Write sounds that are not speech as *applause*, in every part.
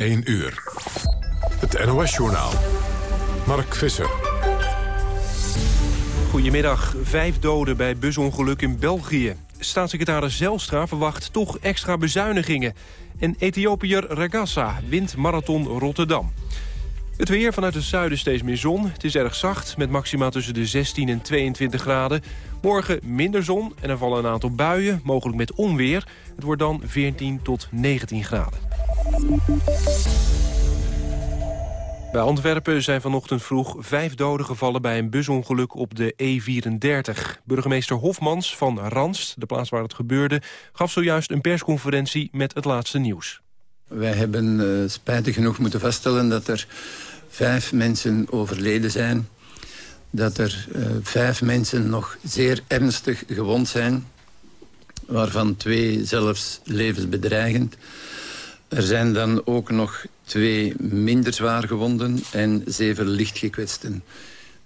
1 uur. Het NOS-journaal. Mark Visser. Goedemiddag. Vijf doden bij busongeluk in België. Staatssecretaris Zelstra verwacht toch extra bezuinigingen. En Ethiopiër Ragassa wint marathon Rotterdam. Het weer vanuit het zuiden steeds meer zon. Het is erg zacht, met maxima tussen de 16 en 22 graden. Morgen minder zon en er vallen een aantal buien, mogelijk met onweer. Het wordt dan 14 tot 19 graden. Bij Antwerpen zijn vanochtend vroeg vijf doden gevallen bij een busongeluk op de E34. Burgemeester Hofmans van Ranst, de plaats waar het gebeurde, gaf zojuist een persconferentie met het laatste nieuws. Wij hebben uh, spijtig genoeg moeten vaststellen dat er vijf mensen overleden zijn. Dat er uh, vijf mensen nog zeer ernstig gewond zijn. Waarvan twee zelfs levensbedreigend. Er zijn dan ook nog twee minder zwaar gewonden en zeven lichtgekwetsten.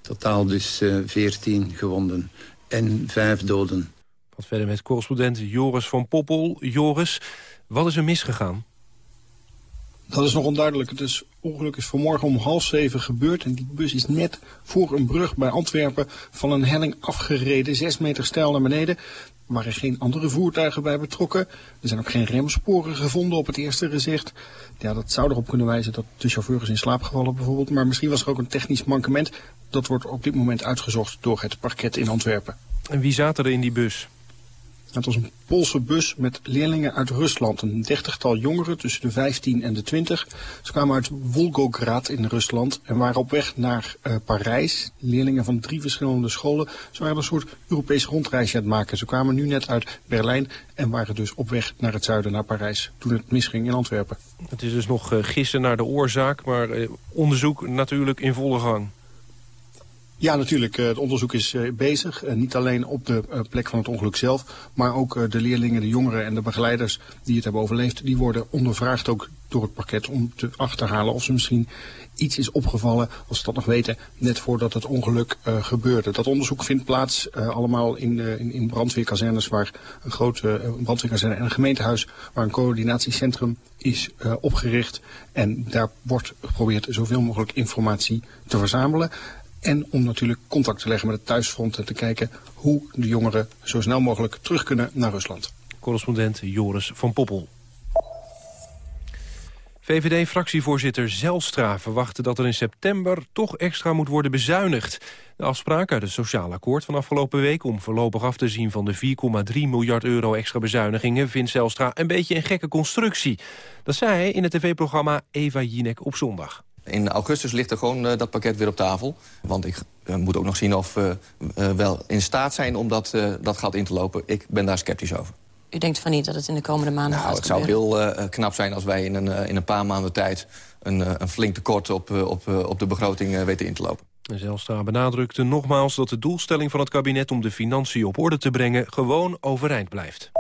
Totaal dus uh, veertien gewonden en vijf doden. Wat verder met correspondent Joris van Poppel. Joris, wat is er misgegaan? Dat is nog onduidelijk. Het is, ongeluk is vanmorgen om half zeven gebeurd. En die bus is net voor een brug bij Antwerpen van een helling afgereden. Zes meter stijl naar beneden. Er waren geen andere voertuigen bij betrokken. Er zijn ook geen remsporen gevonden op het eerste gezicht. Ja, dat zou erop kunnen wijzen dat de chauffeur is in slaap gevallen bijvoorbeeld. Maar misschien was er ook een technisch mankement. Dat wordt op dit moment uitgezocht door het parket in Antwerpen. En wie zaten er in die bus? Het was een Poolse bus met leerlingen uit Rusland. Een dertigtal jongeren tussen de 15 en de 20. Ze kwamen uit Volgograd in Rusland en waren op weg naar uh, Parijs. Leerlingen van drie verschillende scholen. Ze waren een soort Europees rondreisje aan het maken. Ze kwamen nu net uit Berlijn en waren dus op weg naar het zuiden, naar Parijs. Toen het misging in Antwerpen. Het is dus nog uh, gissen naar de oorzaak, maar uh, onderzoek natuurlijk in volle gang. Ja, natuurlijk. Het onderzoek is bezig. Niet alleen op de plek van het ongeluk zelf, maar ook de leerlingen, de jongeren en de begeleiders die het hebben overleefd, die worden ondervraagd ook door het pakket om te achterhalen of ze misschien iets is opgevallen, als ze dat nog weten, net voordat het ongeluk gebeurde. Dat onderzoek vindt plaats allemaal in, in, in brandweerkazernes, waar een grote brandweerkazerne en een gemeentehuis, waar een coördinatiecentrum is opgericht. En daar wordt geprobeerd zoveel mogelijk informatie te verzamelen. En om natuurlijk contact te leggen met het thuisfront en te kijken hoe de jongeren zo snel mogelijk terug kunnen naar Rusland. Correspondent Joris van Poppel. VVD-fractievoorzitter Zelstra verwachtte dat er in september toch extra moet worden bezuinigd. De afspraak uit het sociaal akkoord van afgelopen week om voorlopig af te zien van de 4,3 miljard euro extra bezuinigingen vindt Zelstra een beetje een gekke constructie. Dat zei hij in het tv-programma Eva Jinek op zondag. In augustus ligt er gewoon uh, dat pakket weer op tafel. Want ik uh, moet ook nog zien of we uh, wel in staat zijn om dat, dat gat in te lopen. Ik ben daar sceptisch over. U denkt van niet dat het in de komende maanden nou, gaat Het zou heel uh, knap zijn als wij in een, uh, in een paar maanden tijd... een, uh, een flink tekort op, op, op de begroting weten in te lopen. Zelstra benadrukte nogmaals dat de doelstelling van het kabinet... om de financiën op orde te brengen gewoon overeind blijft.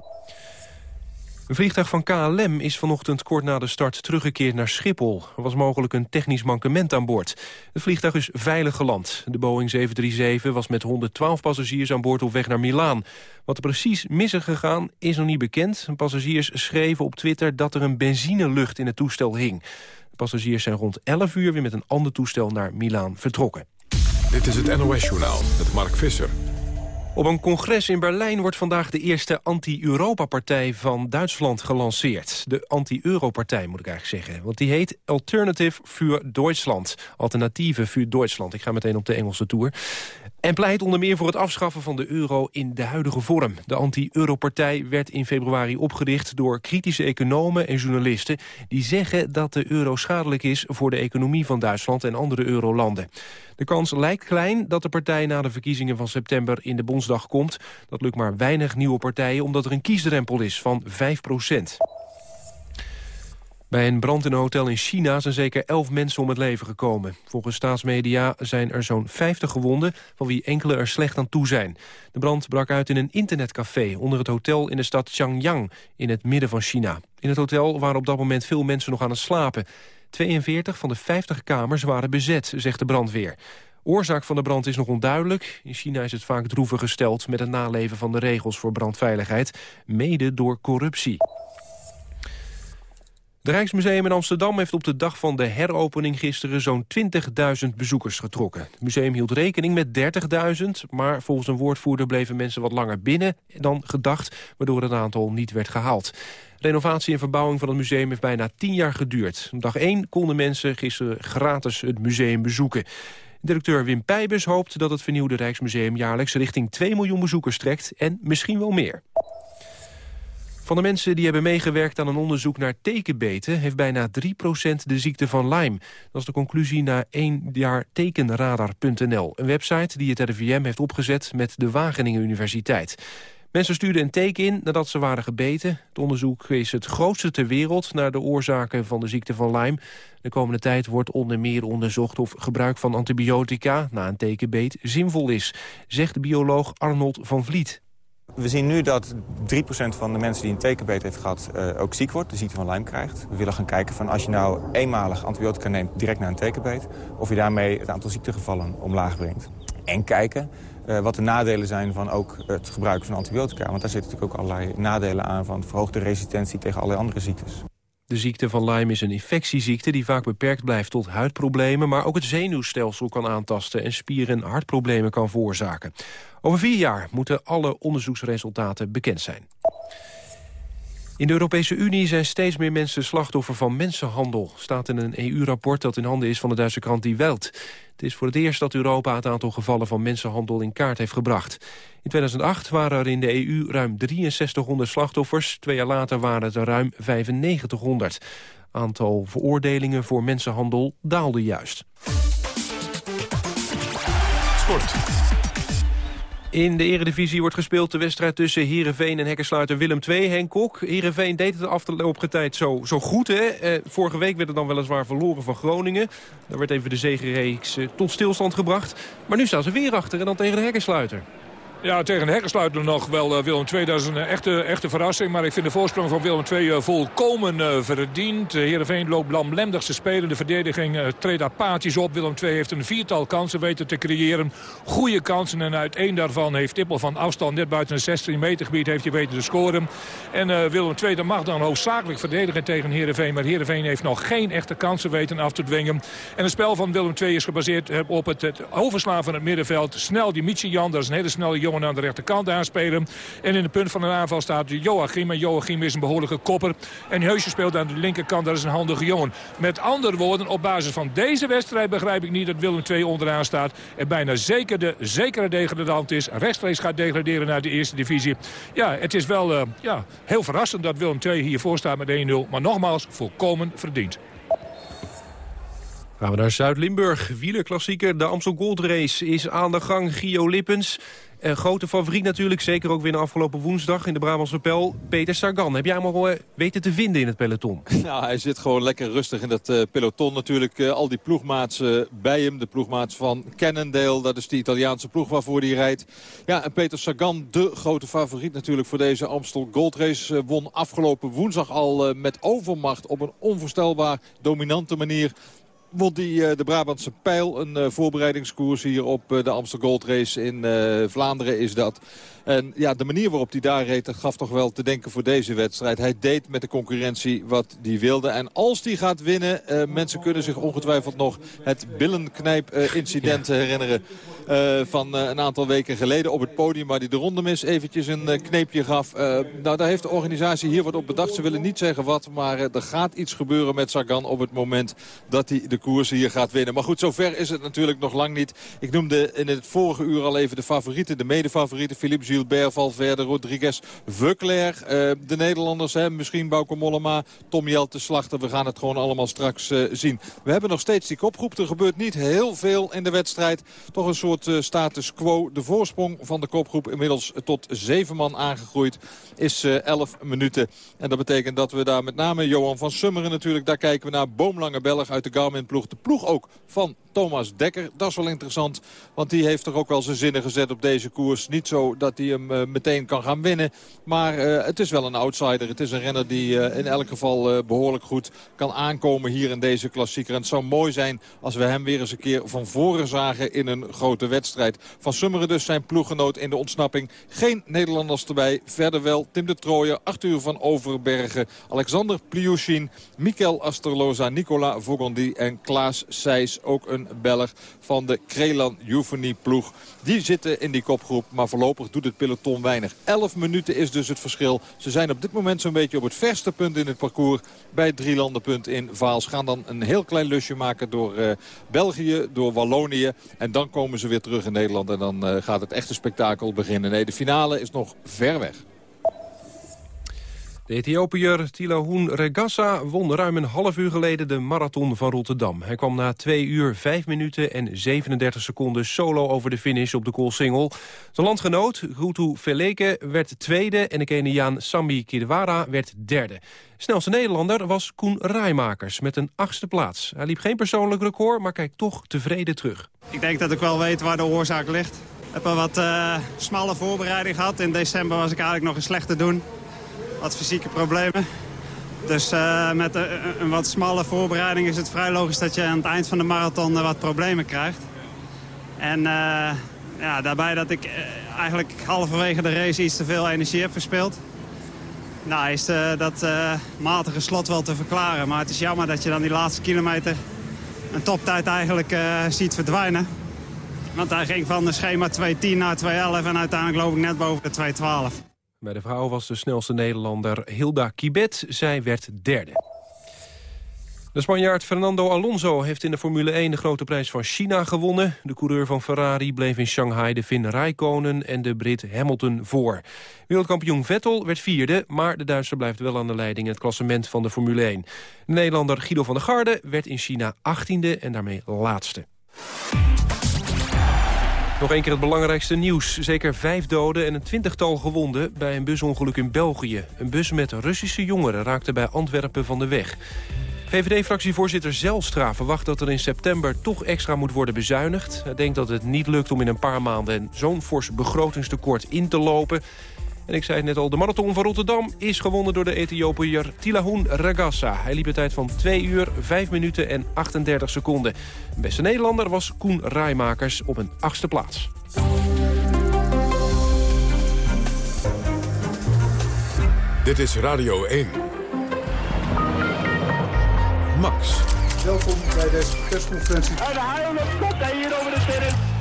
Een vliegtuig van KLM is vanochtend kort na de start teruggekeerd naar Schiphol. Er was mogelijk een technisch mankement aan boord. Het vliegtuig is veilig geland. De Boeing 737 was met 112 passagiers aan boord op weg naar Milaan. Wat er precies mis is gegaan is nog niet bekend. Passagiers schreven op Twitter dat er een benzinelucht in het toestel hing. De passagiers zijn rond 11 uur weer met een ander toestel naar Milaan vertrokken. Dit is het NOS-journaal met Mark Visser. Op een congres in Berlijn wordt vandaag de eerste anti-Europa-partij van Duitsland gelanceerd. De anti-Euro-partij moet ik eigenlijk zeggen. Want die heet Alternative für Deutschland. Alternatieve für Deutschland. Ik ga meteen op de Engelse tour. En pleit onder meer voor het afschaffen van de euro in de huidige vorm. De anti-Euro-partij werd in februari opgericht door kritische economen en journalisten... die zeggen dat de euro schadelijk is voor de economie van Duitsland en andere eurolanden. De kans lijkt klein dat de partij na de verkiezingen van september in de Bondsdag komt. Dat lukt maar weinig nieuwe partijen omdat er een kiesdrempel is van 5 procent. Bij een brand in een hotel in China zijn zeker 11 mensen om het leven gekomen. Volgens staatsmedia zijn er zo'n 50 gewonden, van wie enkele er slecht aan toe zijn. De brand brak uit in een internetcafé onder het hotel in de stad Changyang, in het midden van China. In het hotel waren op dat moment veel mensen nog aan het slapen. 42 van de 50 kamers waren bezet, zegt de brandweer. Oorzaak van de brand is nog onduidelijk. In China is het vaak droevig gesteld met het naleven van de regels voor brandveiligheid, mede door corruptie. De Rijksmuseum in Amsterdam heeft op de dag van de heropening gisteren zo'n 20.000 bezoekers getrokken. Het museum hield rekening met 30.000, maar volgens een woordvoerder bleven mensen wat langer binnen dan gedacht, waardoor het aantal niet werd gehaald. Renovatie en verbouwing van het museum heeft bijna 10 jaar geduurd. Op dag 1 konden mensen gisteren gratis het museum bezoeken. Directeur Wim Pijbus hoopt dat het vernieuwde Rijksmuseum jaarlijks richting 2 miljoen bezoekers trekt en misschien wel meer. Van de mensen die hebben meegewerkt aan een onderzoek naar tekenbeten... heeft bijna 3% de ziekte van Lyme. Dat is de conclusie na één jaar tekenradar.nl. Een website die het RIVM heeft opgezet met de Wageningen Universiteit. Mensen stuurden een teken in nadat ze waren gebeten. Het onderzoek is het grootste ter wereld naar de oorzaken van de ziekte van Lyme. De komende tijd wordt onder meer onderzocht of gebruik van antibiotica na een tekenbeet zinvol is, zegt bioloog Arnold van Vliet. We zien nu dat 3% van de mensen die een tekenbeet heeft gehad uh, ook ziek wordt, de ziekte van Lyme krijgt. We willen gaan kijken van als je nou eenmalig antibiotica neemt direct na een tekenbeet, of je daarmee het aantal ziektegevallen omlaag brengt. En kijken uh, wat de nadelen zijn van ook het gebruik van antibiotica. Want daar zitten natuurlijk ook allerlei nadelen aan van verhoogde resistentie tegen allerlei andere ziektes. De ziekte van Lyme is een infectieziekte die vaak beperkt blijft tot huidproblemen... maar ook het zenuwstelsel kan aantasten en spier- en hartproblemen kan veroorzaken. Over vier jaar moeten alle onderzoeksresultaten bekend zijn. In de Europese Unie zijn steeds meer mensen slachtoffer van mensenhandel. Staat in een EU-rapport dat in handen is van de Duitse krant Die Welt. Het is voor het eerst dat Europa het aantal gevallen van mensenhandel in kaart heeft gebracht. In 2008 waren er in de EU ruim 6300 slachtoffers. Twee jaar later waren het er ruim 9500. Aantal veroordelingen voor mensenhandel daalde juist. Sport. In de eredivisie wordt gespeeld de wedstrijd tussen Heerenveen en hekkensluiter Willem II. Henk Kok, Heerenveen deed het de afgelopen tijd zo, zo goed. Hè? Eh, vorige week werd het dan weliswaar verloren van Groningen. Daar werd even de zegenreeks eh, tot stilstand gebracht. Maar nu staan ze weer achter en dan tegen de hekkensluiter. Ja, tegen hekkensluiter nog wel uh, Willem II. Dat is een echte, echte verrassing. Maar ik vind de voorsprong van Willem II uh, volkomen verdiend. Heerenveen loopt lamlendig te spelen. De verdediging treedt apathisch op. Willem II heeft een viertal kansen weten te creëren. Goede kansen. En uit één daarvan heeft Tippel van afstand net buiten het 16 meter gebied heeft hij weten te scoren. En Willem II mag dan hoofdzakelijk verdedigen tegen Heerenveen. Maar Heerenveen heeft nog geen echte kansen weten af te dwingen. En het spel van Willem II is gebaseerd op het, overslaan van het middenveld. Snel die Michijan, dat is een hele snelle jongen aan de rechterkant aanspelen. En in de punt van een aanval staat Joachim. En Joachim is een behoorlijke kopper. En Heusje speelt aan de linkerkant, dat is een handige jongen. Met andere woorden, op basis van deze wedstrijd begrijp ik niet dat Willem II onderaan staat. En bijna zeker de zekere degradant is. Rechtstreeks gaat degraderen naar de eerste divisie. Ja, het is wel uh, ja, heel verrassend dat Willem II hiervoor staat met 1-0. Maar nogmaals, volkomen verdiend. Gaan we naar Zuid-Limburg. Wielerklassieker, de Amstel Gold Race is aan de gang. Gio Lippens, een grote favoriet natuurlijk, zeker ook weer afgelopen woensdag in de Brabantse Pel. Peter Sagan, heb jij hem al uh, weten te vinden in het peloton? *laughs* Nou, hij zit gewoon lekker rustig in dat uh, peloton natuurlijk. Uh, al die ploegmaats bij hem, de ploegmaats van Cannondale. Dat is de Italiaanse ploeg waarvoor hij rijdt. Ja, en Peter Sagan, de grote favoriet natuurlijk voor deze Amstel Gold Race. won afgelopen woensdag al met overmacht op een onvoorstelbaar dominante manier won hij eh, de Brabantse Pijl. Een eh, voorbereidingskoers hier op eh, de Amsterdam Gold Race in Vlaanderen is dat. En ja, de manier waarop hij daar reed, gaf toch wel te denken voor deze wedstrijd. Hij deed met de concurrentie wat hij wilde. En als hij gaat winnen, uh, mensen kunnen zich ongetwijfeld nog het billenknijp-incident uh, herinneren. Uh, van een aantal weken geleden op het podium waar hij de ronde mis eventjes een kneepje gaf. nou, daar heeft de organisatie hier wat op bedacht. Ze willen niet zeggen wat, maar er gaat iets gebeuren met Sagan op het moment dat hij de koers hier gaat winnen. Maar goed, zover is het natuurlijk nog lang niet. Ik noemde in het vorige uur al even de favorieten, de medefavorieten. Philippe Gilbert, Valverde, Rodriguez, Veuclair. Uh, de Nederlanders, hè, misschien Bauke Mollema, Tom Jelte Slachter. We gaan het gewoon allemaal straks uh, zien. We hebben nog steeds die kopgroep. Er gebeurt niet heel veel in de wedstrijd. Toch een soort uh, status quo. De voorsprong van de kopgroep inmiddels tot zeven man aangegroeid is 11 minuten. En dat betekent dat we daar met name Johan van Summeren natuurlijk... daar kijken we naar Boomlange Belg uit de Garmin-ploeg. De ploeg ook van Thomas Dekker. Dat is wel interessant, want die heeft er ook wel zijn zinnen gezet op deze koers. Niet zo dat hij hem uh, meteen kan gaan winnen, maar uh, het is wel een outsider. Het is een renner die uh, in elk geval behoorlijk goed kan aankomen hier in deze klassieker. En het zou mooi zijn als we hem weer eens een keer van voren zagen in een grote wedstrijd. Van Summeren dus zijn ploeggenoot in de ontsnapping. Geen Nederlanders erbij. Verder wel Tim de Trooijer, Arthur van Overbergen, Alexander Pliushin, Mikel Asterloza, Nicola Vogondi en Klaas Seys. Ook een Belg van de Krelan Euphonie ploeg. Die zitten in die kopgroep, maar voorlopig doet het peloton weinig. 11 minuten is dus het verschil. Ze zijn op dit moment zo'n beetje op het verste punt in het parcours bij het drielandenpunt in Vaals. Gaan dan een heel klein lusje maken door uh, België, door Wallonië. En dan komen ze weer terug in Nederland en dan uh, gaat het echte spektakel beginnen. Nee, de finale is nog ver weg. De Ethiopiër Tilahoen Regassa won ruim een half uur geleden de marathon van Rotterdam. Hij kwam na 2 uur 5 minuten en 37 seconden solo over de finish op de koolsingel. Zijn landgenoot Gutu Feleke werd tweede en de Keniaan Sambi Kidwara werd derde. Snelste Nederlander was Koen Rijmakers met een achtste plaats. Hij liep geen persoonlijk record, maar kijkt toch tevreden terug. Ik denk dat ik wel weet waar de oorzaak ligt. Ik heb een wat uh, smalle voorbereiding gehad. In december was ik eigenlijk nog eens slecht te doen wat fysieke problemen. Dus uh, met een, wat smalle voorbereiding is het vrij logisch dat je aan het eind van de marathon uh, wat problemen krijgt. En uh, ja, daarbij dat ik eigenlijk halverwege de race iets te veel energie heb verspeeld. Nou is dat matige slot wel te verklaren. Maar het is jammer dat je dan die laatste kilometer een toptijd eigenlijk ziet verdwijnen. Want hij ging van de schema 2.10 naar 2.11 en uiteindelijk loop ik net boven de 2.12. Bij de vrouw was de snelste Nederlander Hilda Kibet. Zij werd derde. De Spanjaard Fernando Alonso heeft in de Formule 1 de grote prijs van China gewonnen. De coureur van Ferrari bleef in Shanghai de Finn Raikkonen en de Brit Hamilton voor. Wereldkampioen Vettel werd vierde, maar de Duitser blijft wel aan de leiding in het klassement van de Formule 1. De Nederlander Guido van der Garde werd in China achttiende en daarmee laatste. Nog een keer het belangrijkste nieuws. Zeker vijf doden en een twintigtal gewonden bij een busongeluk in België. Een bus met Russische jongeren raakte bij Antwerpen van de weg. VVD-fractievoorzitter Zelstra verwacht dat er in september toch extra moet worden bezuinigd. Hij denkt dat het niet lukt om in een paar maanden zo'n fors begrotingstekort in te lopen. En ik zei het net al, de marathon van Rotterdam is gewonnen door de Ethiopiër Tilahoen Ragassa. Hij liep een tijd van 2 uur, 5 minuten en 38 seconden. De beste Nederlander was Koen Rijmakers op een achtste plaats. Dit is Radio 1. Max. Welkom bij deze persconferentie. En de haal komt hij hier over de terrein.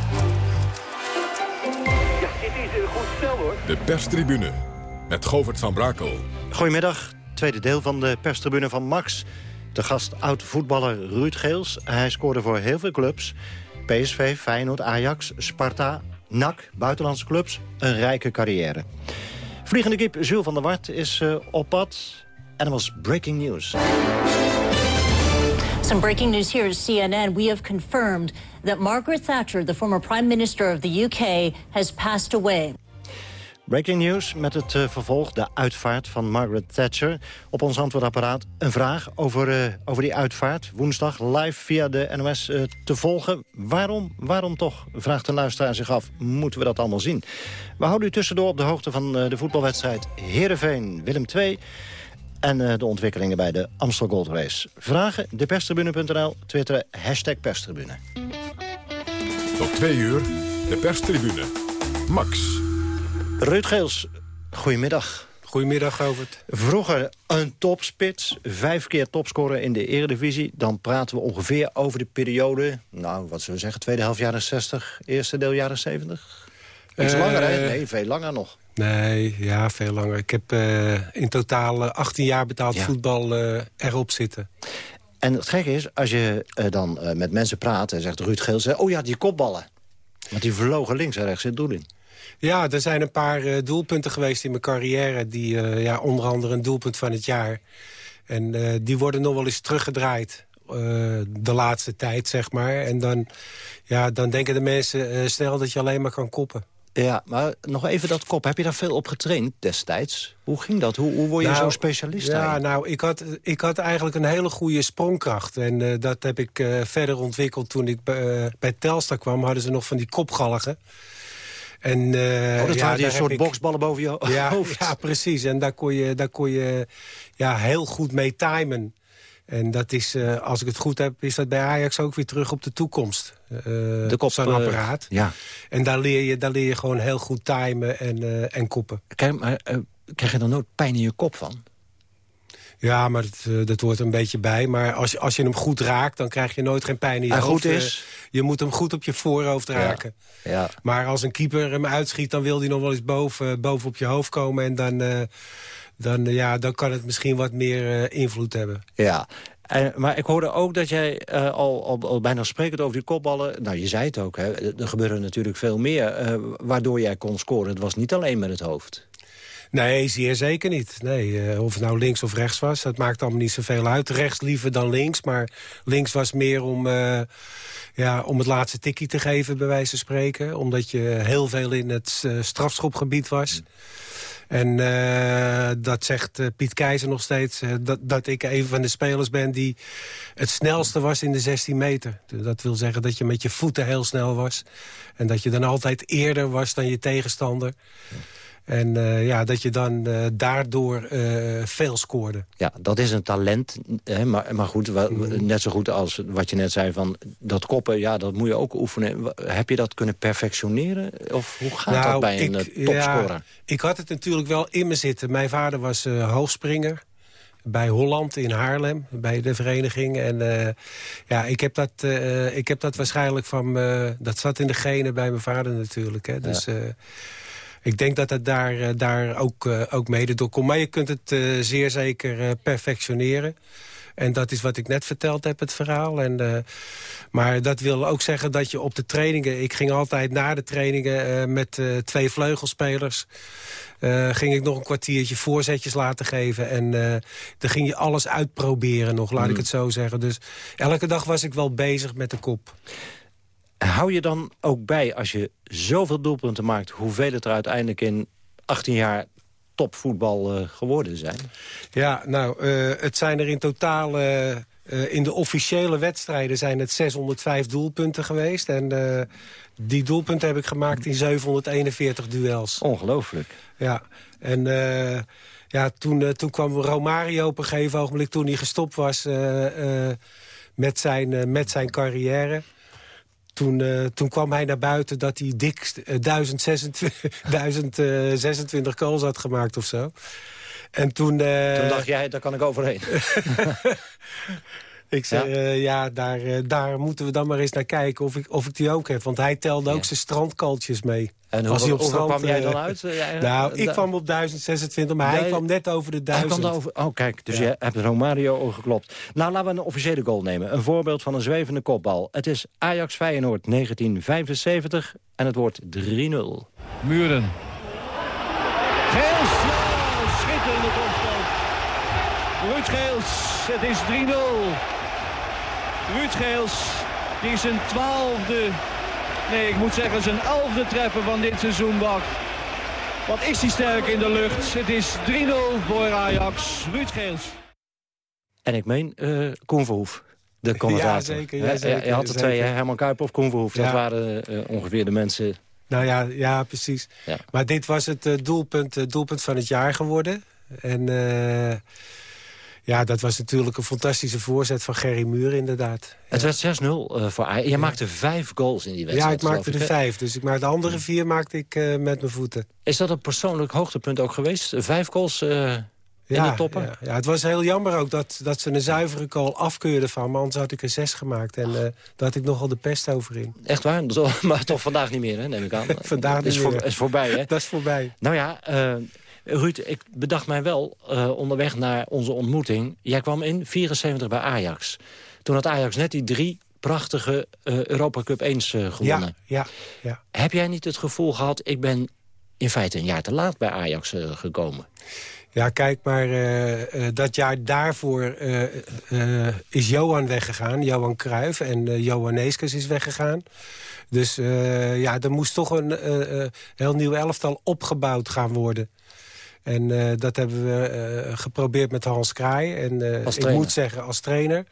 Goed hoor. De perstribune met Govert van Brakel. Goedemiddag, tweede deel van de perstribune van Max. De gast oud-voetballer Ruud Geels. Hij scoorde voor heel veel clubs. PSV, Feyenoord, Ajax, Sparta, NAC, buitenlandse clubs. Een rijke carrière. Vliegende kip Jules van der Wart is uh, op pad. En er was breaking news. Some breaking news here at CNN. We have confirmed that Margaret Thatcher, the former Prime Minister of the UK, has passed away. Breaking news met het uh, vervolg, de uitvaart van Margaret Thatcher. Op ons antwoordapparaat een vraag over, uh, over die uitvaart. Woensdag live via de NOS uh, te volgen. Waarom, waarom toch, vraagt de luisteraar zich af, moeten we dat allemaal zien? We houden u tussendoor op de hoogte van de voetbalwedstrijd Heerenveen-Willem II en uh, de ontwikkelingen bij de Amstel Gold Race. Vragen deperstribune.nl, twitteren hashtag perstribune. Tot twee uur, de perstribune. Max. Ruud Geels, goedemiddag. Goedemiddag, Govert. Vroeger een topspits, vijf keer topscorer in de eredivisie. Dan praten we ongeveer over de periode, nou, wat zullen we zeggen... tweede helft jaren 60, eerste deel jaren 70? Iets uh, langer, hè? Nee, veel langer nog. Nee, ja, veel langer. Ik heb uh, in totaal 18 jaar betaald ja. voetbal uh, erop zitten. En het gekke is, als je uh, dan met mensen praat... en zegt Ruud Geel, oh ja, die kopballen. Want die verlogen links en rechts in het doel in. Ja, er zijn een paar doelpunten geweest in mijn carrière... die ja, onder andere een doelpunt van het jaar. En die worden nog wel eens teruggedraaid. de laatste tijd, zeg maar. En dan, ja, dan denken de mensen snel dat je alleen maar kan koppen. Ja, maar nog even dat kop. Heb je daar veel op getraind destijds? Hoe ging dat? Hoe, hoe word je nou, zo'n specialist Ja, eigenlijk? nou, ik had, ik had eigenlijk een hele goede sprongkracht. En uh, dat heb ik uh, verder ontwikkeld toen ik uh, bij Telstar kwam. Hadden ze nog van die kopgalgen. En, uh, oh, dat ja, waren die soort ik... boksballen boven je ja, hoofd. Ja, precies. En daar kon je, daar kon je ja, heel goed mee timen. En dat is, uh, als ik het goed heb, is dat bij Ajax ook weer terug op de toekomst. Uh, de kop, Zo'n apparaat. ja. En daar leer, je, daar leer je gewoon heel goed timen en, en koppen. Kijk, maar krijg je dan nooit pijn in je kop van? Ja, maar dat, dat hoort een beetje bij. Maar als je, als je hem goed raakt, dan krijg je nooit geen pijn in je Hij hoofd. goed is? Je moet hem goed op je voorhoofd raken. Ja. ja. Maar als een keeper hem uitschiet, dan wil hij nog wel eens boven, boven op je hoofd komen. En dan, uh, dan, ja, dan kan het misschien wat meer invloed hebben. Ja, en, maar ik hoorde ook dat jij uh, al, al, al, bijna sprekend over die kopballen... Nou, je zei het ook, hè, er gebeurde natuurlijk veel meer... Uh, waardoor jij kon scoren. Het was niet alleen met het hoofd. Nee, zeer zeker niet. Nee, uh, of het nou links of rechts was, dat maakt allemaal niet zoveel uit. Rechts liever dan links, maar links was meer om, ja, om het laatste tikkie te geven, bij wijze van spreken. Omdat je heel veel in het strafschopgebied was. En uh, dat zegt uh, Piet Keizer nog steeds, uh, dat, dat ik een van de spelers ben die het snelste was in de 16 meter. Dat wil zeggen dat je met je voeten heel snel was. En dat je dan altijd eerder was dan je tegenstander. En uh, ja, dat je dan uh, daardoor uh, veel scoorde. Ja, dat is een talent. Hè, maar, maar goed, mm. net zo goed als wat je net zei van dat koppen... ja, dat moet je ook oefenen. Heb je dat kunnen perfectioneren? Of hoe gaat nou, dat bij ik, een topscorer? Ja, ik had het natuurlijk wel in me zitten. Mijn vader was hoogspringer bij Holland in Haarlem, bij de vereniging. En uh, ja, ik heb, dat, uh, ik heb dat waarschijnlijk van... Uh, dat zat in de genen bij mijn vader natuurlijk. Hè. Dus ja. Ik denk dat het daar, daar ook, ook mede door komt. Maar je kunt het zeer zeker perfectioneren. En dat is wat ik net verteld heb, het verhaal. En, uh, maar dat wil ook zeggen dat je op de trainingen... Ik ging altijd na de trainingen uh, met uh, twee vleugelspelers... ging ik nog een kwartiertje voorzetjes laten geven. En dan ging je alles uitproberen nog, laat mm. ik het zo zeggen. Dus elke dag was ik wel bezig met de kop. Hou je dan ook bij, als je zoveel doelpunten maakt... hoeveel het er uiteindelijk in 18 jaar topvoetbal uh, geworden zijn? Ja, nou, uh, het zijn er in totaal... Uh, in de officiële wedstrijden zijn het 605 doelpunten geweest. En die doelpunten heb ik gemaakt in 741 duels. Ongelooflijk. Ja, en ja, toen, toen kwam Romario op een gegeven ogenblik... toen hij gestopt was met, zijn, met zijn carrière... Toen, uh, toen kwam hij naar buiten dat hij dik uh, 1026, 1026 goals had gemaakt of zo. En toen... Uh, toen dacht jij, daar kan ik overheen. *laughs* ik zei, ja, ja daar, daar moeten we dan maar eens naar kijken of ik, of ik die ook heb. Want hij telde ook zijn strandkaltjes mee. En strand, kwam jij dan uit? nou, ik kwam op 1026, maar hij kwam net over de 1000. Hij kwam over, oh, kijk, dus ja. je hebt Romario geklopt. Nou, laten we een officiële goal nemen. Een voorbeeld van een zwevende kopbal. Het is Ajax-Feyenoord 1975 en het wordt 3-0. Muren. Geels, ja, schitterende kopstoot. Ruud Geels, het is 3-0. Ruud Geels, die is zijn twaalfde Nee, ik moet zeggen, zijn elfde treffer van dit seizoen, Bak. Wat is hij sterk in de lucht. Het is 3-0 voor Ajax. Ruud Geels. En ik meen uh, Koen Verhoef. De *laughs* commentator. Ja, zeker. Ja, zeker je, je had er twee, hè? Herman Kuip of Koen Verhoef. Ja. Dat waren uh, ongeveer de mensen... Nou ja, ja precies. Ja. Maar dit was het uh, doelpunt, doelpunt van het jaar geworden. En... Ja, dat was natuurlijk een fantastische voorzet van Gerry Muur inderdaad. Het ja. werd 6-0 uh, voor Ajax. Je maakte vijf goals in die wedstrijd. Ja, ik maakte er vijf. Dus ik maakte de andere vier maakte ik uh, met mijn voeten. Is dat een persoonlijk hoogtepunt ook geweest? Vijf goals uh, in de toppen? Ja, ja, het was heel jammer ook dat, dat ze een zuivere goal afkeurden van me. Anders had ik er zes gemaakt. En daar had ik nogal de pest over in. Echt waar? *laughs* Maar toch vandaag niet meer, hè, neem ik aan. *laughs* vandaag niet is meer. Voor, is voorbij, hè? *laughs* Dat is voorbij. Nou ja... Ruud, ik bedacht mij wel uh, onderweg naar onze ontmoeting. Jij kwam in 74 bij Ajax. Toen had Ajax net die drie prachtige uh, Europa Cup 1 uh, gewonnen. Ja, ja, ja. Heb jij niet het gevoel gehad... ik ben in feite een jaar te laat bij Ajax gekomen? Ja, kijk, maar dat jaar daarvoor is Johan weggegaan. Johan Cruijff en Johan Neeskens is weggegaan. Dus ja, er moest toch een heel nieuw elftal opgebouwd gaan worden. En uh, dat hebben we uh, geprobeerd met Hans Kraai. En uh, ik moet zeggen, als trainer.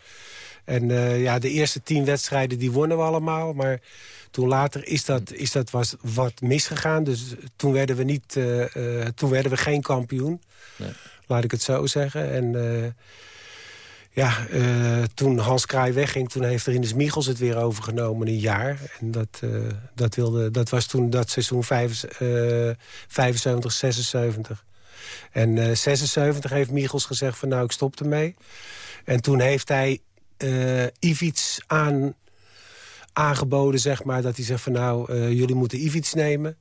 En ja, de eerste tien wedstrijden die wonnen we allemaal. Maar toen later is dat, is dat was wat misgegaan. Dus toen werden we, niet, toen werden we geen kampioen. Nee. Laat ik het zo zeggen. En ja, uh, toen Hans Kraai wegging, toen heeft Rinus Michels het weer overgenomen een jaar. En dat, uh, dat, wilde, dat was toen dat seizoen 75, 75 76. En uh, 76 heeft Michels gezegd van nou, ik stop ermee. En toen heeft hij Ivic aan, aangeboden, zeg maar, dat hij zegt van nou, jullie moeten Ivic nemen.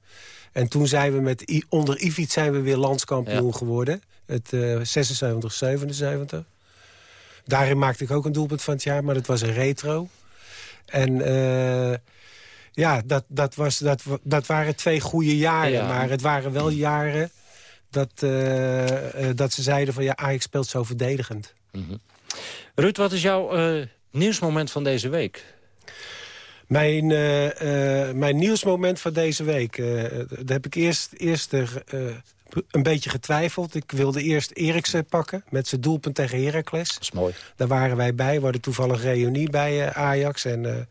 En toen zijn we met, onder Ivic zijn we weer landskampioen ja. geworden. Het 76, 77. Daarin maakte ik ook een doelpunt van het jaar, maar dat was een retro. En uh, ja, dat, dat, was, dat, dat waren twee goede jaren. Ja. Maar het waren wel jaren dat, uh, uh, dat ze zeiden van... ja, Ajax speelt zo verdedigend. Mm -hmm. Ruud, wat is jouw nieuwsmoment van deze week? Mijn, mijn nieuwsmoment van deze week... daar heb ik eerst, eerst een beetje getwijfeld. Ik wilde eerst Eriksen pakken met zijn doelpunt tegen Heracles. Dat is mooi. Daar waren wij bij. We hadden toevallig reunie bij Ajax. En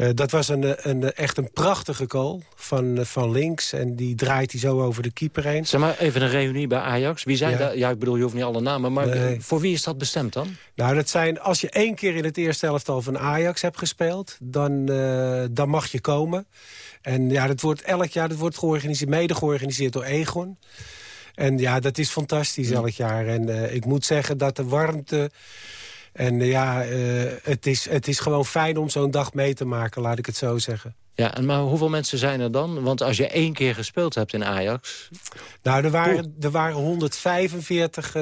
uh, uh, dat was een, een, echt een prachtige goal van, van links. En die draait hij zo over de keeper heen. Zeg maar even een reunie bij Ajax. Wie zijn ja. dat? Ja, ik bedoel, je hoeft niet alle namen. Maar nee. voor wie is dat bestemd dan? Nou, dat zijn, als je één keer in het eerste elftal van Ajax hebt gespeeld... dan, dan mag je komen. En ja, dat wordt elk jaar dat wordt georganiseerd, mede georganiseerd door Egon. En ja, dat is fantastisch elk jaar. En uh, ik moet zeggen dat de warmte... En uh, ja, uh, het, is, het is gewoon fijn om zo'n dag mee te maken, laat ik het zo zeggen. Ja, en maar hoeveel mensen zijn er dan? Want als je één keer gespeeld hebt in Ajax... Nou, er waren, er waren 145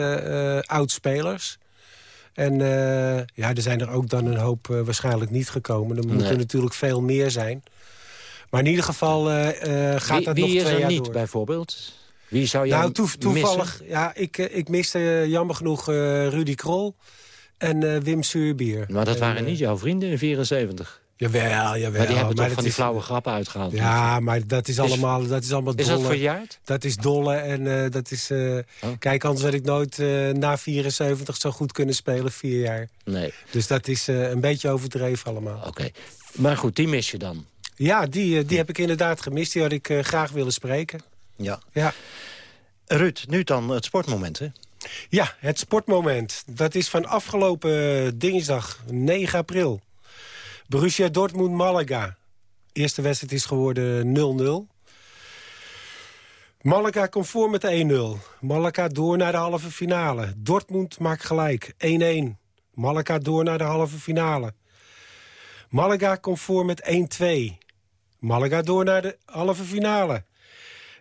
oudspelers. En ja, er zijn er ook dan een hoop waarschijnlijk niet gekomen. Er moeten natuurlijk veel meer zijn. Maar in ieder geval uh, uh, gaat wie, dat wie nog twee is er jaar niet door. bijvoorbeeld? Wie zou jij nou, toe, toevallig, missen? ja, ik, ik miste jammer genoeg uh, Rudy Krol en Wim Suurbier. Maar dat en, waren niet jouw vrienden in 74? Jawel, jawel. Maar die hebben maar toch van die flauwe grappen uitgehaald? Ja, maar dat is allemaal, dat is allemaal dolle. Is dat verjaard? Dat is dolle en uh, dat is... Uh, oh. Kijk, anders had ik nooit uh, na 74 zo goed kunnen spelen, vier jaar. Nee. Dus dat is een beetje overdreven allemaal. Oké. Okay. Maar goed, die mis je dan? Ja, die, die heb ik inderdaad gemist. Die had ik graag willen spreken. Ja. ja. Ruud, nu dan het sportmoment, hè? Ja, het sportmoment. Dat is van afgelopen dinsdag, 9 april. Borussia Dortmund-Malaga. Eerste wedstrijd is geworden 0-0. Malaga komt voor met 1-0. Malaga door naar de halve finale. Dortmund maakt gelijk, 1-1. Malaga door naar de halve finale. Malaga komt voor met 1-2. Malaga door naar de halve finale.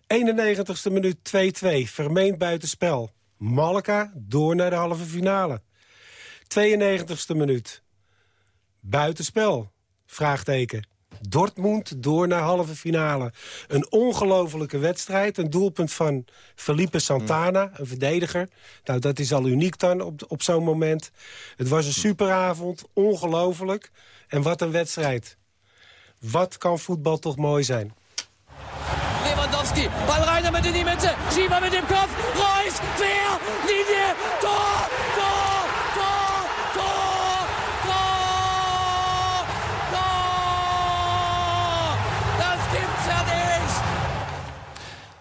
91ste minuut 2-2, vermeend buitenspel. Malaga door naar de halve finale. 92ste minuut. Buitenspel, vraagteken. Dortmund door naar halve finale. Een ongelofelijke wedstrijd. Een doelpunt van Felipe Santana, een verdediger. Nou, dat is al uniek dan op, op zo'n moment. Het was een superavond, ongelooflijk. En wat een wedstrijd. Wat kan voetbal toch mooi zijn. Lewandowski, bal rein met in die Mitte. Schieber met dem Kopf. Reus, Ver, Linie, Tor, Tor, Tor, Tor, Tor, Tor. Das gibt's ja nicht.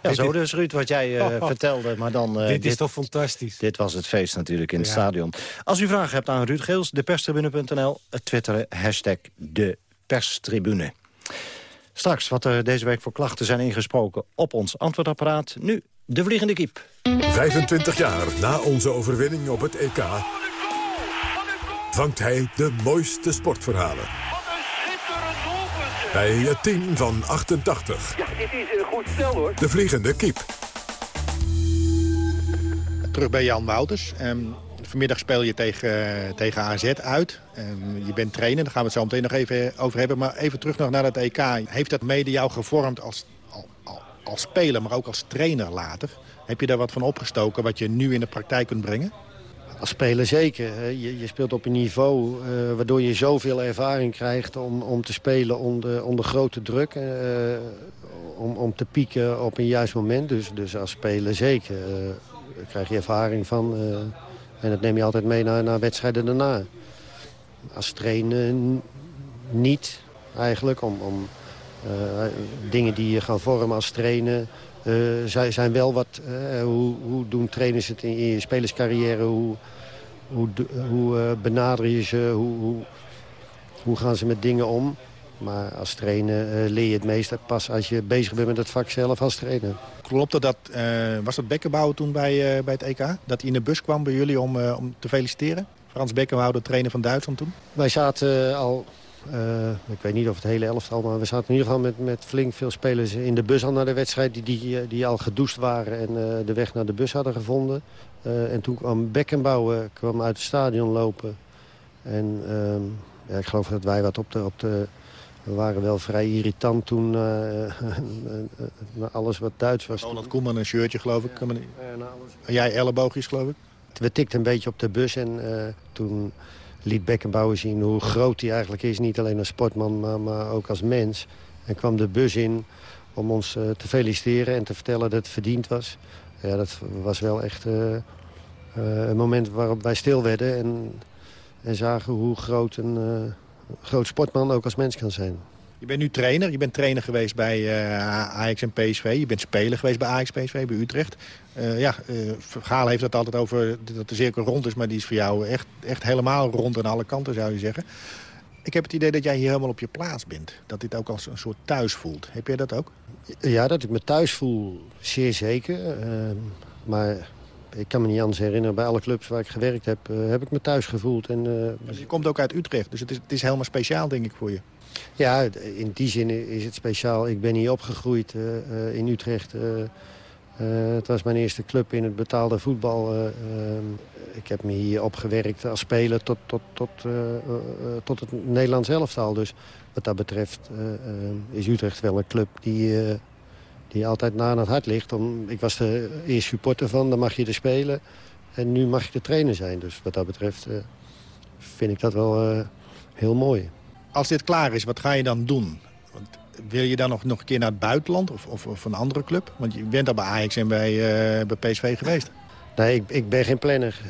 Ja, zo dus, Ruud, wat jij uh, oh, vertelde. Maar dan, uh, dit, dit is toch fantastisch? Dit was het feest natuurlijk in het stadion. Als u vragen hebt aan Ruud Geels, deperstribune.nl, twitteren, hashtag de perstribune. Straks wat er deze week voor klachten zijn ingesproken op ons antwoordapparaat. Nu de vliegende kiep. 25 jaar na onze overwinning op het EK... vangt hij de mooiste sportverhalen. Bij het team van 88. Ja, dit is een goed stel hoor. De vliegende kiep. Terug bij Jan Wouters. Um, vanmiddag speel je tegen, tegen AZ uit. Um, je bent trainer, daar gaan we het zo meteen nog even over hebben. Maar even terug nog naar het EK. Heeft dat mede jou gevormd als, als, speler, maar ook als trainer later? Heb je daar wat van opgestoken wat je nu in de praktijk kunt brengen? Als speler zeker. Je, je speelt op een niveau uh, waardoor je zoveel ervaring krijgt om, om te spelen onder, onder grote druk. Uh, om, om te pieken op een juist moment. Dus, dus als speler zeker. Uh, krijg je ervaring van. En dat neem je altijd mee naar, wedstrijden daarna. Als trainer niet eigenlijk. Om, om dingen die je gaan vormen als trainer... Uh, zij zijn wel wat... Uh, hoe, hoe, doen trainers het in, je spelerscarrière? Hoe, hoe, hoe benader je ze, hoe, hoe, hoe, gaan ze met dingen om. Maar als trainer uh, leer je het meest pas als je bezig bent met het vak zelf als trainer. Klopt dat, dat uh, was dat Bekkenbouwer toen bij, bij het EK? Dat hij in de bus kwam bij jullie om, om te feliciteren? Frans Bekkenbouwer, de trainer van Duitsland toen? Wij zaten al uh, ik weet niet of het hele elftal, maar we zaten in ieder geval met, met flink veel spelers in de bus al naar de wedstrijd. Die, die, die al gedoucht waren en uh, de weg naar de bus hadden gevonden. Uh, en toen kwam Beckenbauer kwam uit het stadion lopen. En ehm, ja, ik geloof dat wij wat op de... Op de we waren wel vrij irritant toen naar *laughs* alles wat Duits was. Ronald Koeman een shirtje, geloof ik. Ja, en jij elleboogjes, geloof ik? We tikten een beetje op de bus en toen liet Beckenbauer zien hoe groot hij eigenlijk is. Niet alleen als sportman, maar, maar ook als mens. En kwam de bus in om ons te feliciteren en te vertellen dat het verdiend was. Ja, dat was wel echt uh, uh, een moment waarop wij stil werden... en, en zagen hoe groot een groot sportman ook als mens kan zijn. Je bent nu trainer. Je bent trainer geweest bij uh, Ajax en PSV. Je bent speler geweest bij Ajax, PSV, bij Utrecht. Uh, ja, uh, Gaal heeft het altijd over dat de cirkel rond is... maar die is voor jou echt, echt helemaal rond aan alle kanten, zou je zeggen. Ik heb het idee dat jij hier helemaal op je plaats bent. Dat dit ook als een soort thuis voelt. Heb jij dat ook? Ja, dat ik me thuis voel, zeer zeker. Ehm, maar ik kan me niet anders herinneren. Bij alle clubs waar ik gewerkt heb, heb ik me thuis gevoeld. En, dus je komt ook uit Utrecht, dus het is, het is helemaal speciaal, denk ik, voor je. Ja, in die zin is het speciaal. Ik ben hier opgegroeid uh, in Utrecht. Uh, het was mijn eerste club in het betaalde voetbal. Ehm, ik heb me hier opgewerkt als speler tot, tot, tot, tot het Nederlands elftal. Dus wat dat betreft is Utrecht wel een club die, die altijd na aan het hart ligt. Om, ik was er eerst supporter van, dan mag je er spelen. En nu mag je de trainer zijn. Dus wat dat betreft vind ik dat wel heel mooi. Als dit klaar is, wat ga je dan doen? Want wil je dan nog, nog een keer naar het buitenland of, of, of een andere club? Want je bent al bij Ajax en bij, uh, bij PSV geweest. Nee, ik, ik ben geen planner.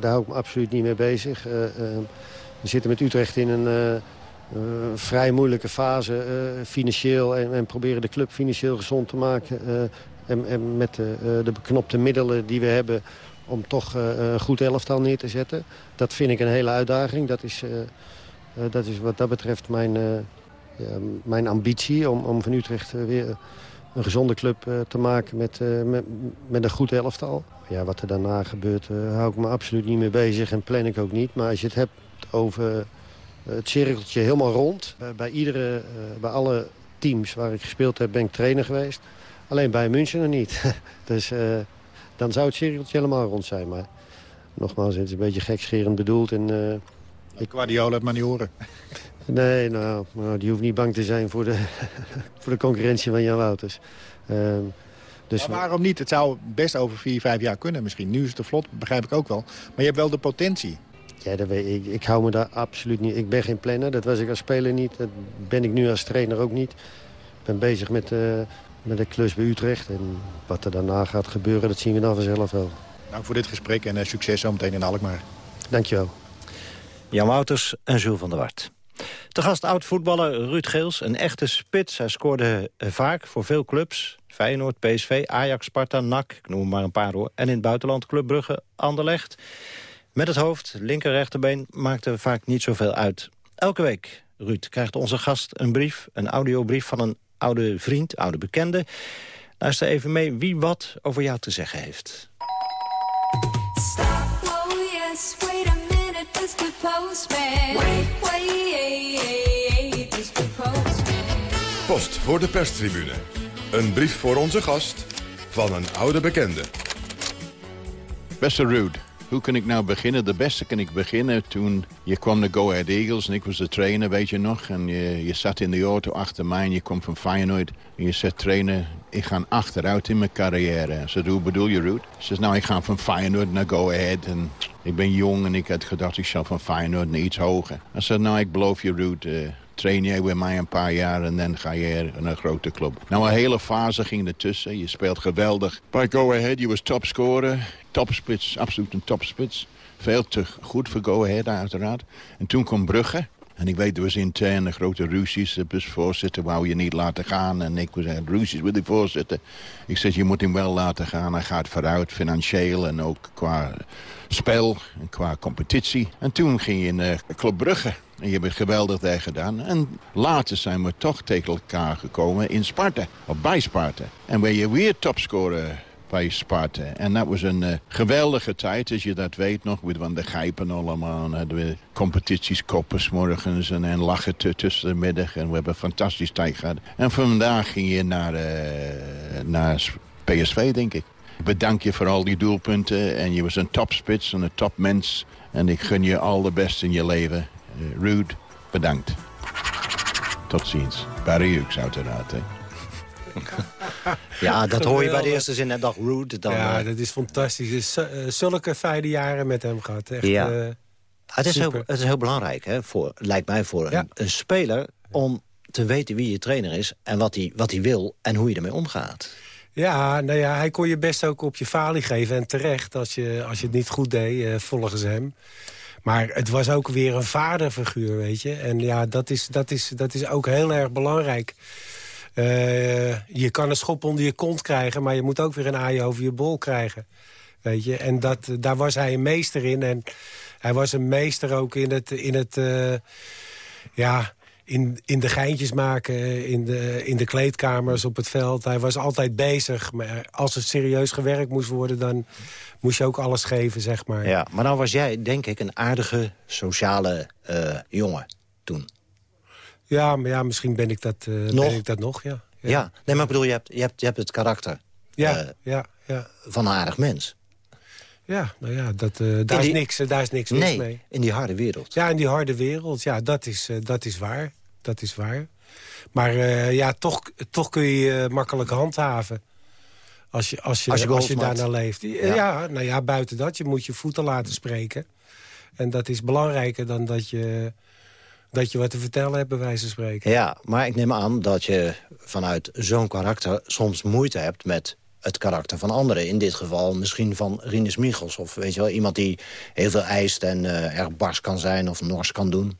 Daar hou ik me absoluut niet mee bezig. we zitten met Utrecht in een vrij moeilijke fase financieel... En, en, proberen de club financieel gezond te maken. En, en, met de, de beknopte middelen die we hebben om toch een goed elftal neer te zetten. Dat vind ik een hele uitdaging. Dat is... Dat is wat dat betreft mijn, mijn ambitie om, om van Utrecht weer een gezonde club te maken met, met, met, een goed elftal. Ja, wat er daarna gebeurt, hou ik me absoluut niet mee bezig en plan ik ook niet. Maar als je het hebt over het cirkeltje helemaal rond. bij, iedere, bij alle teams waar ik gespeeld heb ben ik trainer geweest. Alleen bij München nog niet. *laughs* dus dan zou het cirkeltje helemaal rond zijn. Maar nogmaals, het is een beetje gekscherend bedoeld. En, ik... Guardiola het maar niet horen. *laughs* Nee, nou, nou, die hoeft niet bang te zijn voor de, *laughs* voor de concurrentie van Jan Wouters. Uh, dus maar waarom niet? Het zou best over vier, vijf jaar kunnen misschien. Nu is het te vlot, begrijp ik ook wel. Maar je hebt wel de potentie. Ja, dat weet ik. Ik hou me daar absoluut niet... Ik ben geen planner, dat was ik als speler niet. Dat ben ik nu als trainer ook niet. Ik ben bezig met, uh, met de klus bij Utrecht. En wat er daarna gaat gebeuren, dat zien we dan vanzelf wel. Dank voor dit gesprek en uh, succes zometeen in Alkmaar. Dankjewel. Jan Wouters en Jules van der Wart. Te gast oud-voetballer Ruud Geels, een echte spits. Hij scoorde eh, vaak voor veel clubs. Feyenoord, PSV, Ajax, Sparta, NAC, ik noem maar een paar hoor. En in het buitenland Club Brugge, Anderlecht. Met het hoofd, linker rechterbeen, maakte vaak niet zoveel uit. Elke week, Ruud, krijgt onze gast een brief, een audiobrief van een oude vriend, oude bekende. Luister even mee wie wat over jou te zeggen heeft. Stop, oh yes, wait a Post voor de perstribune. Een brief voor onze gast van een oude bekende. Beste Ruud, hoe kan ik nou beginnen? De beste kan ik beginnen toen je kwam naar Go Ahead Eagles en ik was de trainer, weet je nog. En je, je zat in de auto achter mij en je kwam van Feyenoord. En je zegt, trainer, ik ga achteruit in mijn carrière. Ze hoe bedoel je, Ruud? Ze zegt, nou, ik ga van Feyenoord naar Go Ahead. En ik ben jong en ik had gedacht, ik zou van Feyenoord naar iets hoger. Hij zei, nou, ik beloof je, Ruud... Uh, train jij met mij een paar jaar en dan ga je naar een grote club. Nou, een hele fase ging ertussen. Je speelt geweldig. Bij Go Ahead, je was topscorer. Topspits, absoluut een topspits. Veel te goed voor Go Ahead, uiteraard. En toen kwam Brugge. En ik weet, er was interne grote ruzies. De busvoorzitter wou je niet laten gaan. En ik aan ruzies met de voorzitter. Ik zei, je moet hem wel laten gaan. Hij gaat vooruit, financieel en ook qua spel en qua competitie. En toen ging je naar Club Brugge. En je hebt geweldig daar gedaan. En later zijn we toch tegen elkaar gekomen in Sparta. Of bij Sparta. En ben je weer topscorer bij Sparta. En dat was een uh, geweldige tijd, als je dat weet nog. Met Van de Gijpen allemaal. En hadden we competities koppen morgens en, en lachen tussen de middag. En we hebben een fantastische tijd gehad. En vandaag ging je naar, uh, naar PSV, denk ik. Bedank je voor al die doelpunten. En je was een topspits en een topmens. En ik gun je al de beste in je leven. Uh, Ruud, bedankt. Tot ziens. Barry Hughes uiteraard. Ja, *laughs* dat hoor je bij de eerste zin en dag Rude. Dan, ja, uh, dat is fantastisch. Dus, uh, zulke fijne jaren met hem gehad. Echt, ja. uh, het, is heel, het is heel belangrijk, hè, voor, lijkt mij, voor ja. een, een, speler... om te weten wie je trainer is en wat hij, wat hij wil en hoe je ermee omgaat. Ja, nou ja, hij kon je best ook op je falie geven. En terecht, als je, als je het niet goed deed, volgens hem. Maar het was ook weer een vaderfiguur, weet je. En ja, dat is, dat is, dat is ook heel erg belangrijk... Uh, je kan een schop onder je kont krijgen... maar je moet ook weer een aai over je bol krijgen. Weet je? En dat, daar was hij een meester in. En hij was een meester ook in het... In het uh, ja, in, in de geintjes maken, in de, in de kleedkamers, op het veld. Hij was altijd bezig. Maar als het serieus gewerkt moest worden... dan moest je ook alles geven, zeg maar. Ja, maar nou was jij, denk ik, een aardige sociale jongen toen. Ja, maar ja, misschien ben ik dat, uh, nog? Ben ik dat nog, ja. ja. Ja, nee, maar ik bedoel, je hebt, je hebt, je hebt het karakter ja, uh, ja, ja. van een aardig mens. Ja, nou ja, dat, uh, daar, die... is niks, daar is niks mis nee, mee. in die harde wereld. Ja, in die harde wereld, ja, dat is, dat is waar. Dat is waar. Maar ja, toch, toch kun je makkelijk handhaven. Als je, als je, als je, als je daarna leeft. Ja. ja, nou ja, buiten dat. Je moet je voeten laten spreken. En dat is belangrijker dan dat je dat je wat te vertellen hebt, bij wijze van spreken. Ja, maar ik neem aan dat je vanuit zo'n karakter soms moeite hebt met het karakter van anderen. In dit geval misschien van Rinus Michels. Of weet je wel, iemand die heel veel eist en uh, erg bars kan zijn of nors kan doen.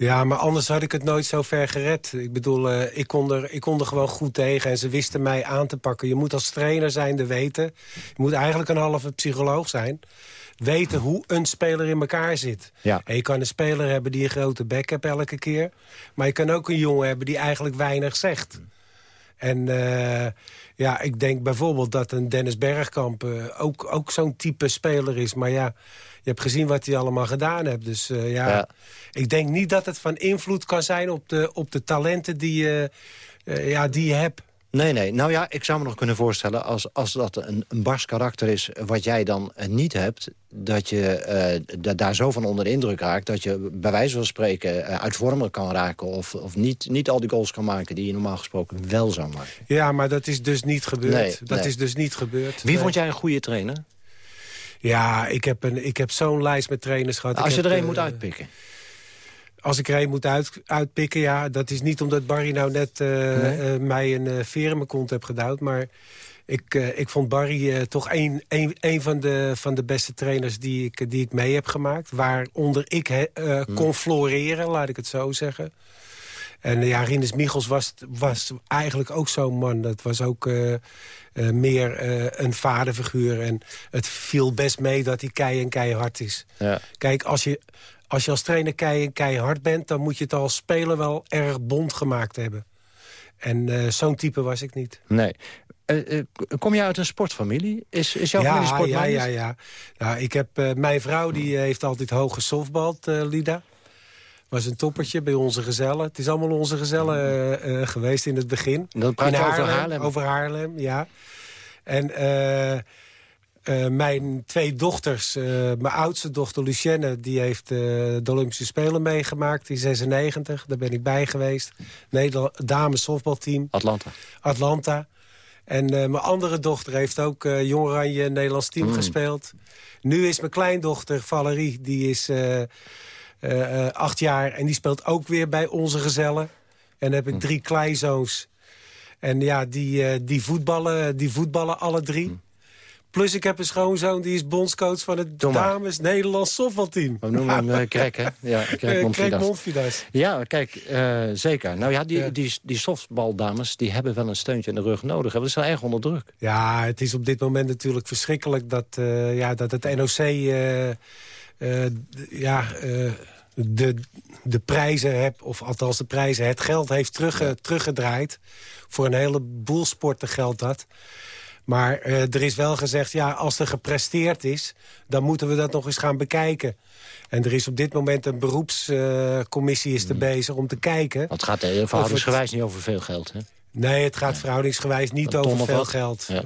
Ja, maar anders had ik het nooit zo ver gered. Ik bedoel, uh, ik, kon er, ik kon er gewoon goed tegen en ze wisten mij aan te pakken. Je moet als trainer zijnde weten. Je moet eigenlijk een halve psycholoog zijn weten hoe een speler in elkaar zit. Ja. En je kan een speler hebben die een grote bek heeft elke keer. Maar je kan ook een jongen hebben die eigenlijk weinig zegt. En uh, ja, ik denk bijvoorbeeld dat een Dennis Bergkamp uh, ook, ook zo'n type speler is. Maar ja, je hebt gezien wat hij allemaal gedaan heeft. Dus uh, ja, ja, ik denk niet dat het van invloed kan zijn op de, op de talenten die, ja, die je hebt. Nee, nee. Nou ja, ik zou me nog kunnen voorstellen... als, als dat een, een bars karakter is wat jij dan niet hebt... dat je uh, daar zo van onder de indruk raakt... dat je bij wijze van spreken uh, uitvormelijk kan raken... of, of niet, niet al die goals kan maken die je normaal gesproken wel zou maken. Ja, maar dat is dus niet gebeurd. Nee, dat nee. is dus niet gebeurd. Wie nee. vond jij een goede trainer? Ja, ik heb, een, ik heb zo'n lijst met trainers gehad. Als ik je heb, er een uh, moet uitpikken. Als ik er een moet uit, uitpikken, ja. Dat is niet omdat Barry nou net nee? uh, mij een uh, veer in mijn kont heeft gedouwd. Maar ik, ik vond Barry toch een, een, een van, de, van de beste trainers die ik, die ik mee heb gemaakt. Waaronder ik he, hmm. kon floreren, laat ik het zo zeggen. En ja, Rinus Michels was, was eigenlijk ook zo'n man. Dat was ook uh, uh, meer uh, een vaderfiguur. En het viel best mee dat hij kei en keihard is. Ja. Kijk, als je, als je als trainer kei en keihard bent... dan moet je het als speler wel erg bond gemaakt hebben. En zo'n type was ik niet. Nee. kom je uit een sportfamilie? Is, is jouw ja, familie sportminded? Ja, ja, ja. Nou, ik heb, mijn vrouw die heeft altijd hoog gesoftbald, Lida was een toppertje bij onze gezellen. Het is allemaal onze gezellen geweest in het begin. Dan praat je over Haarlem? Over Haarlem, ja. En uh, mijn twee dochters, mijn oudste dochter Lucienne... die heeft de Olympische Spelen meegemaakt in 96. Daar ben ik bij geweest. Nederland, dames softbalteam. Atlanta. Atlanta. En mijn andere dochter heeft ook Jong Oranje Nederlands team mm. gespeeld. Nu is mijn kleindochter Valerie, die is... Acht jaar. En die speelt ook weer bij onze gezellen. En dan heb ik drie kleinzoons. En ja, die, die, voetballen, die voetballen alle drie. Plus ik heb een schoonzoon die is bondscoach van het dames Nederlands softbalteam. We noemen hem uh, Krek, hè? Ja, *laughs* Krek Montfidas. Ja, kijk, uh, zeker. Nou ja, die, die, die softbaldames die hebben wel een steuntje in de rug nodig. Ze zijn erg onder druk. Ja, het is op dit moment natuurlijk verschrikkelijk dat, uh, ja, dat het NOC... ja, de, de prijzen heb, of althans de prijzen, het geld heeft terug, teruggedraaid. Voor een heleboel sporten geldt dat. Maar uh, er is wel gezegd, ja, als er gepresteerd is... dan moeten we dat nog eens gaan bekijken. En er is op dit moment een beroepscommissie uh, er bezig om te kijken... Het gaat uh, verhoudingsgewijs het... niet over veel geld, hè? Nee, het gaat verhoudingsgewijs niet over veel geld. Ja.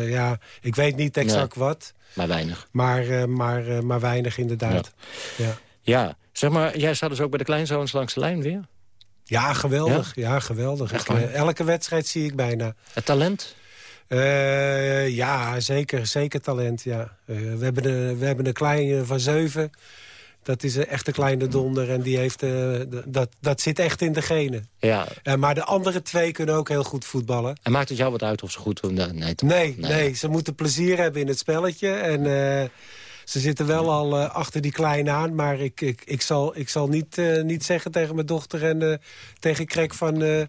ja. ik weet niet exact nee, wat. Maar weinig. Maar, maar, maar weinig inderdaad. Ja. ja. Ja. zeg maar, jij staat dus ook bij de kleinzoons langs de lijn weer? Ja, geweldig. Ja, geweldig. Ik, elke wedstrijd zie ik bijna. Het talent? Uh, ja, zeker, zeker talent, ja. Uh, we, hebben een, we hebben een kleine van zeven. Dat is een echte kleine donder en die heeft, uh, dat, dat zit echt in de genen. Ja. maar de andere twee kunnen ook heel goed voetballen. En maakt het jou wat uit of ze goed doen? Nee, nee, nee, nee, ze moeten plezier hebben in het spelletje. En ze zitten wel al achter die kleine aan. Maar ik, ik, ik, zal, ik zal niet, niet zeggen tegen mijn dochter en tegen Krek van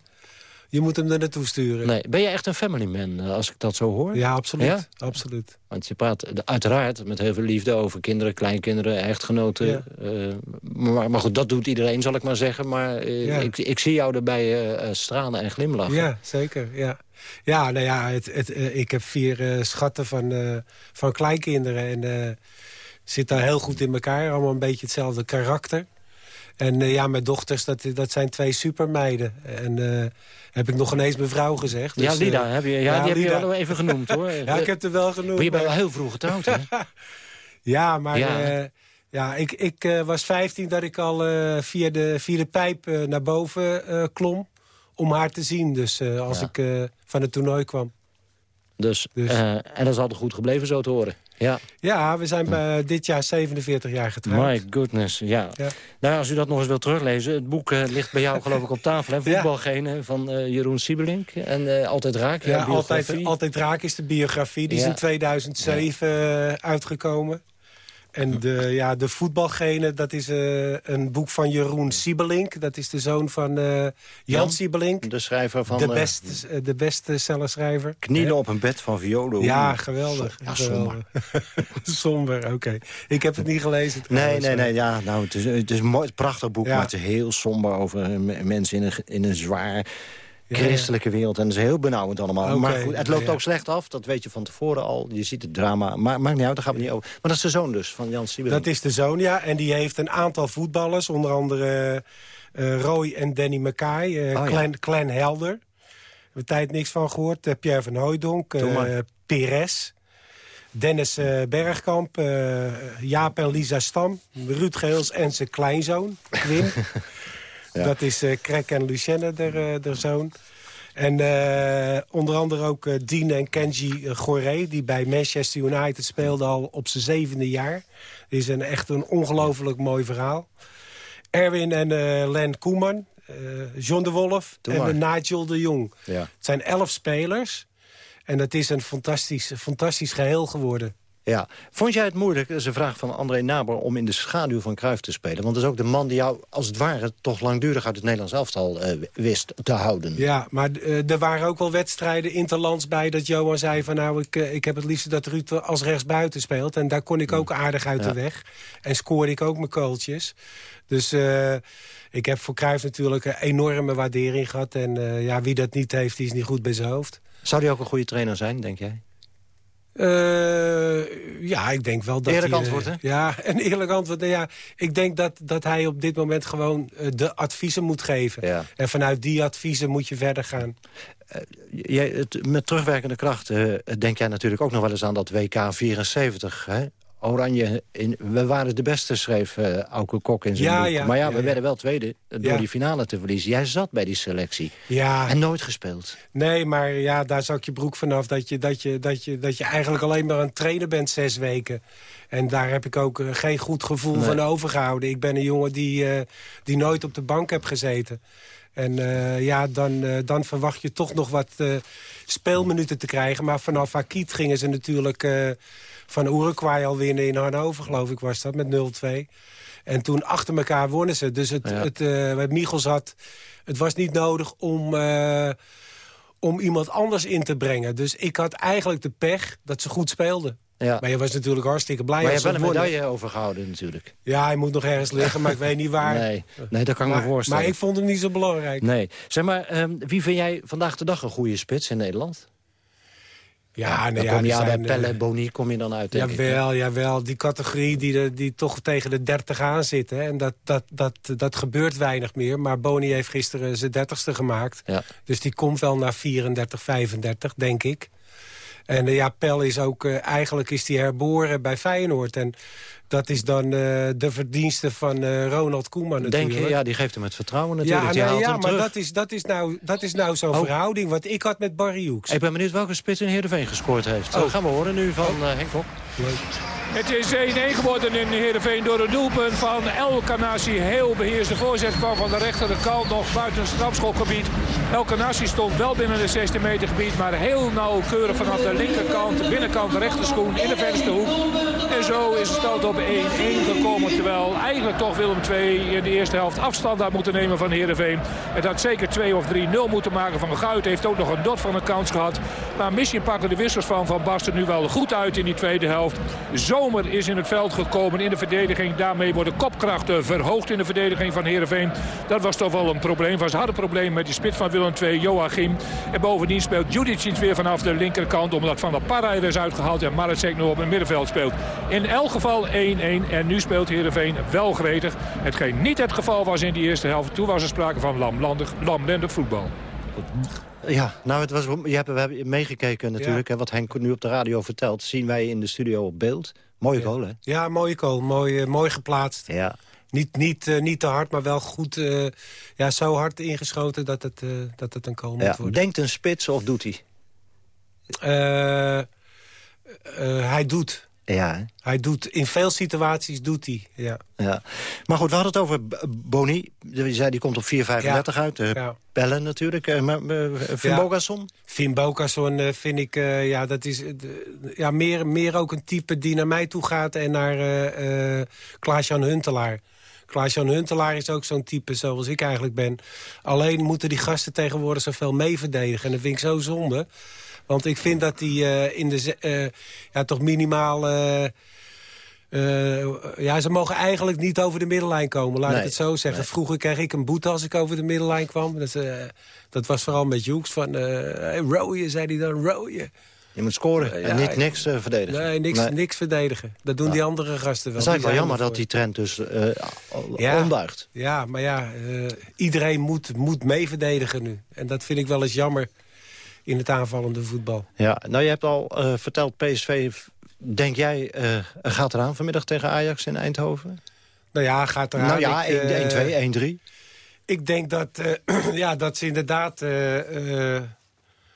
je moet hem er naartoe sturen. Nee. Ben je echt een family man, eh, als ik dat zo hoor? Ja, absoluut. Ja? absoluut. Want je praat uiteraard met heel veel liefde over kinderen, kleinkinderen, echtgenoten. Ja. Uh, maar, maar, goed, dat doet iedereen, zal ik maar zeggen. Maar uh, ja. ik, ik, zie jou erbij uh, stralen en glimlachen. Ja, zeker. Ja, ja nou ja, het, het, ik heb vier schatten van, van kleinkinderen. En zit daar heel goed in elkaar. Allemaal een beetje hetzelfde karakter. En ja, mijn dochters, dat, dat zijn twee supermeiden. En heb ik nog ineens mijn vrouw gezegd. Dus, ja, Lida, heb je, ja, ja, die Lida. heb je wel even genoemd, hoor. *laughs* ja, ik heb er wel genoemd. Maar je bent wel heel vroeg getrouwd, hè? *laughs* ja, maar... Ja. Ja, ik, ik was 15 dat ik al via, de, via de pijp naar boven klom om haar te zien. Dus als ja. ik van het toernooi kwam. Dus, dus. en dat is altijd goed gebleven zo te horen. Ja, ja we zijn bij dit jaar 47 jaar getrouwd. My goodness, ja. ja. Nou, als u dat nog eens wilt teruglezen... het boek uh, ligt bij jou *laughs* geloof ik op tafel. Hè? Voetbalgene van uh, Jeroen Siebelink. En uh, Altijd Raak, ja, altijd, altijd Raak is de biografie. Die is in 2007 uitgekomen. En de, ja, de voetbalgene, dat is uh, een boek van Jeroen Siebelink. Dat is de zoon van uh, Jan, Jan Siebelink. De schrijver van... De, best, uh, de beste cellenschrijver. Knielen op een bed van violen. Ja, geweldig. Ja, somber. *laughs* somber, oké. Okay. Ik heb het niet gelezen. Nee, nee, nee. Ja, nou, het, is, het is een mooi, prachtig boek, ja. maar het is heel somber over mensen in een, in een zwaar christelijke wereld. En dat is heel benauwend allemaal. Okay, maar goed, het loopt ook slecht af, dat weet je van tevoren al. Je ziet het drama, maar maakt niet uit, daar gaan we niet over. Maar dat is de zoon dus, van Jan Siebelink. Dat is de zoon, ja. En die heeft een aantal voetballers, onder andere uh, Roy en Danny Mackay, uh, oh, Clan, ja. Clan Helder. We tijd niks van gehoord. Uh, Pierre van Hooijdonk, uh, Perez... Dennis Bergkamp, Jaap en Lisa Stam, Ruud Geels en zijn kleinzoon, Quim. *laughs* Ja. Dat is uh, Krek en Lucienne, der, der zoon. En uh, onder andere ook uh, Dean en Kenji Goré... die bij Manchester United speelden al op zijn zevende jaar. Dat is een, echt een ongelooflijk mooi verhaal. Erwin en uh, Len Koeman, John de Wolf en Nigel de Jong. Ja. Het zijn elf spelers. En dat is een fantastisch, fantastisch geheel geworden. Ja. Vond jij het moeilijk, dat is een vraag van André Naber... om in de schaduw van Cruijff te spelen? Want dat is ook de man die jou, als het ware... toch langdurig uit het Nederlands elftal uh, wist te houden. Ja, maar uh, er waren ook wel wedstrijden interlands bij... dat Johan zei van nou, ik, uh, ik heb het liefst dat Ruud als rechtsbuiten speelt. En daar kon ik ook aardig uit ja. de weg. En scoorde ik ook mijn kooltjes. Dus ik heb voor Cruijff natuurlijk een enorme waardering gehad. En ja, wie dat niet heeft, die is niet goed bij zijn hoofd. Zou hij ook een goede trainer zijn, denk jij? Uh, ja, ik denk wel dat Eerlijk hij, antwoord, hè? Ja, *laughs* een eerlijk antwoord. Ja, ik denk dat, dat hij op dit moment gewoon uh, de adviezen moet geven. Ja. En vanuit die adviezen moet je verder gaan. Uh, jij, het, met terugwerkende kracht denk jij natuurlijk ook nog wel eens aan dat WK 74. Hè? Oranje, in, we waren de beste, schreef uh, Auke Kok in zijn ja, boek. Ja, maar ja, ja, we werden wel tweede door die finale te verliezen. Jij zat bij die selectie ja. en nooit gespeeld. Nee, maar ja, daar zak je broek vanaf dat je, dat, je, dat, je, dat je eigenlijk alleen maar aan het trainen bent zes weken. En daar heb ik ook uh, geen goed gevoel Nee. van overgehouden. Ik ben een jongen die, uh, die nooit op de bank heb gezeten. En uh, ja, dan, dan verwacht je toch nog wat speelminuten te krijgen. Maar vanaf Akiet gingen ze natuurlijk van Uruguay al winnen in Hannover, geloof ik was dat, met 0-2. En toen achter elkaar wonnen ze. Dus het, Ja. het, wat Michels had, het was niet nodig om, om iemand anders in te brengen. Dus ik had eigenlijk de pech dat ze goed speelden. Ja. Maar je was natuurlijk hartstikke blij Maar je hebt wel een medaille overgehouden natuurlijk. Ja, hij moet nog ergens liggen, maar ik weet niet waar. *laughs* Nee, nee dat kan ik maar, me voorstellen. Maar ik vond hem niet zo belangrijk. Nee. Zeg maar, um, wie vind jij vandaag de dag een goede spits in Nederland? Ja, nee, dan ja, kom je bij Pelle, eh, Boni kom je dan uit, denk Jawel, ik. jawel. Die categorie die, de, die toch tegen de 30 aan zit. Hè. En dat, dat, dat, dat gebeurt weinig meer. Maar Boni heeft gisteren zijn 30ste gemaakt. Ja. Dus die komt wel naar 34, 35, denk ik. En uh, ja, Pel is ook... Uh, eigenlijk is die herboren bij Feyenoord. En dat is dan uh, de verdienste van Ronald Koeman natuurlijk. Denk je? Ja, die geeft hem het vertrouwen natuurlijk. Ja, die nee, haalt ja hem maar terug. dat is, dat is nou, dat is nou zo'n Oh. verhouding. Wat ik had met Barry Hoeks. Ik ben benieuwd welke spits in Heerenveen gescoord heeft. Oh. Dat gaan we horen nu van uh, Henk Kok. Het is 1-1 geworden in Heerenveen door een doelpunt van El Kanassi. Heel beheerst. De voorzet kwam van de rechterkant nog buiten het strafschopgebied. El Kanassi stond wel binnen de 16 meter gebied. Maar heel nauwkeurig vanaf de linkerkant, de binnenkant, de rechterschoen in de verste hoek. En zo is het stand op 1-1 gekomen. Terwijl eigenlijk toch Willem II in de eerste helft afstand had moeten nemen van Heerenveen. Het had zeker 2 of 3-0 moeten maken. Van Guit heeft ook nog een dot van een kans gehad. Maar misschien pakken de wissels van Van Basten nu wel goed uit in die tweede helft. Zomer is in het veld gekomen in de verdediging. Daarmee worden kopkrachten verhoogd in de verdediging van Heerenveen. Dat was toch wel een probleem. Was hard een probleem met die spits van Willem II, Joachim. En bovendien speelt Judicic weer vanaf de linkerkant. Omdat Van der Parra er is uitgehaald en Maracek nu op het middenveld speelt. In elk geval 1-1. En nu speelt Heerenveen wel gretig. Hetgeen niet het geval was in die eerste helft. Toen was er sprake van lamlendig, lamlendig voetbal. Ja, nou, het was, je hebt, we hebben meegekeken natuurlijk. Hè, wat Henk nu op de radio vertelt, zien wij in de studio op beeld. Mooie Ja. goal, hè? Ja, mooie goal. Mooi, uh, mooi geplaatst. Ja. Niet, niet, uh, niet te hard, maar wel goed. Uh, ja, zo hard ingeschoten dat het, dat het een goal ja. moet worden. Denkt een spits of doet hij? hij doet. Ja, hè? Hij doet, in veel situaties doet hij, ja. ja. Maar goed, we hadden het over Boni. Je zei, die komt op 4,35 ja. uit. Uh, ja. Pellen natuurlijk. Uh, maar uh, Finn. Bogason? Finn Bogason vind ik, ja, dat is ja, meer, meer ook een type die naar mij toe gaat... en naar Klaas-Jan Huntelaar. Klaas-Jan Huntelaar is ook zo'n type zoals ik eigenlijk ben. Alleen moeten die gasten tegenwoordig zoveel mee verdedigen. En dat vind ik zo zonde. Want ik vind dat die uh, in de uh, ja, toch minimaal... Uh, ja, ze mogen eigenlijk niet over de middenlijn komen, laat nee, ik het zo zeggen. Nee. Vroeger kreeg ik een boete als ik over de middenlijn kwam. Dat, dat was vooral met Hoeks van... Hey, rooien, zei hij dan, rooien. Je moet scoren en niet niks verdedigen. Nee, niks, nee. niks verdedigen. Dat doen ja. die andere gasten wel. Het is eigenlijk wel jammer dat die trend dus ja, ombuigt. Ja, maar ja, iedereen moet, moet mee verdedigen nu. En dat vind ik wel eens jammer in het aanvallende voetbal. Ja, nou je hebt al uh, verteld, PSV, denk jij, uh, gaat eraan vanmiddag tegen Ajax in Eindhoven? Nou ja, gaat eraan. Nou ja, ik, 1-2, 1-3. Ik denk dat, *clears throat* ja, dat ze inderdaad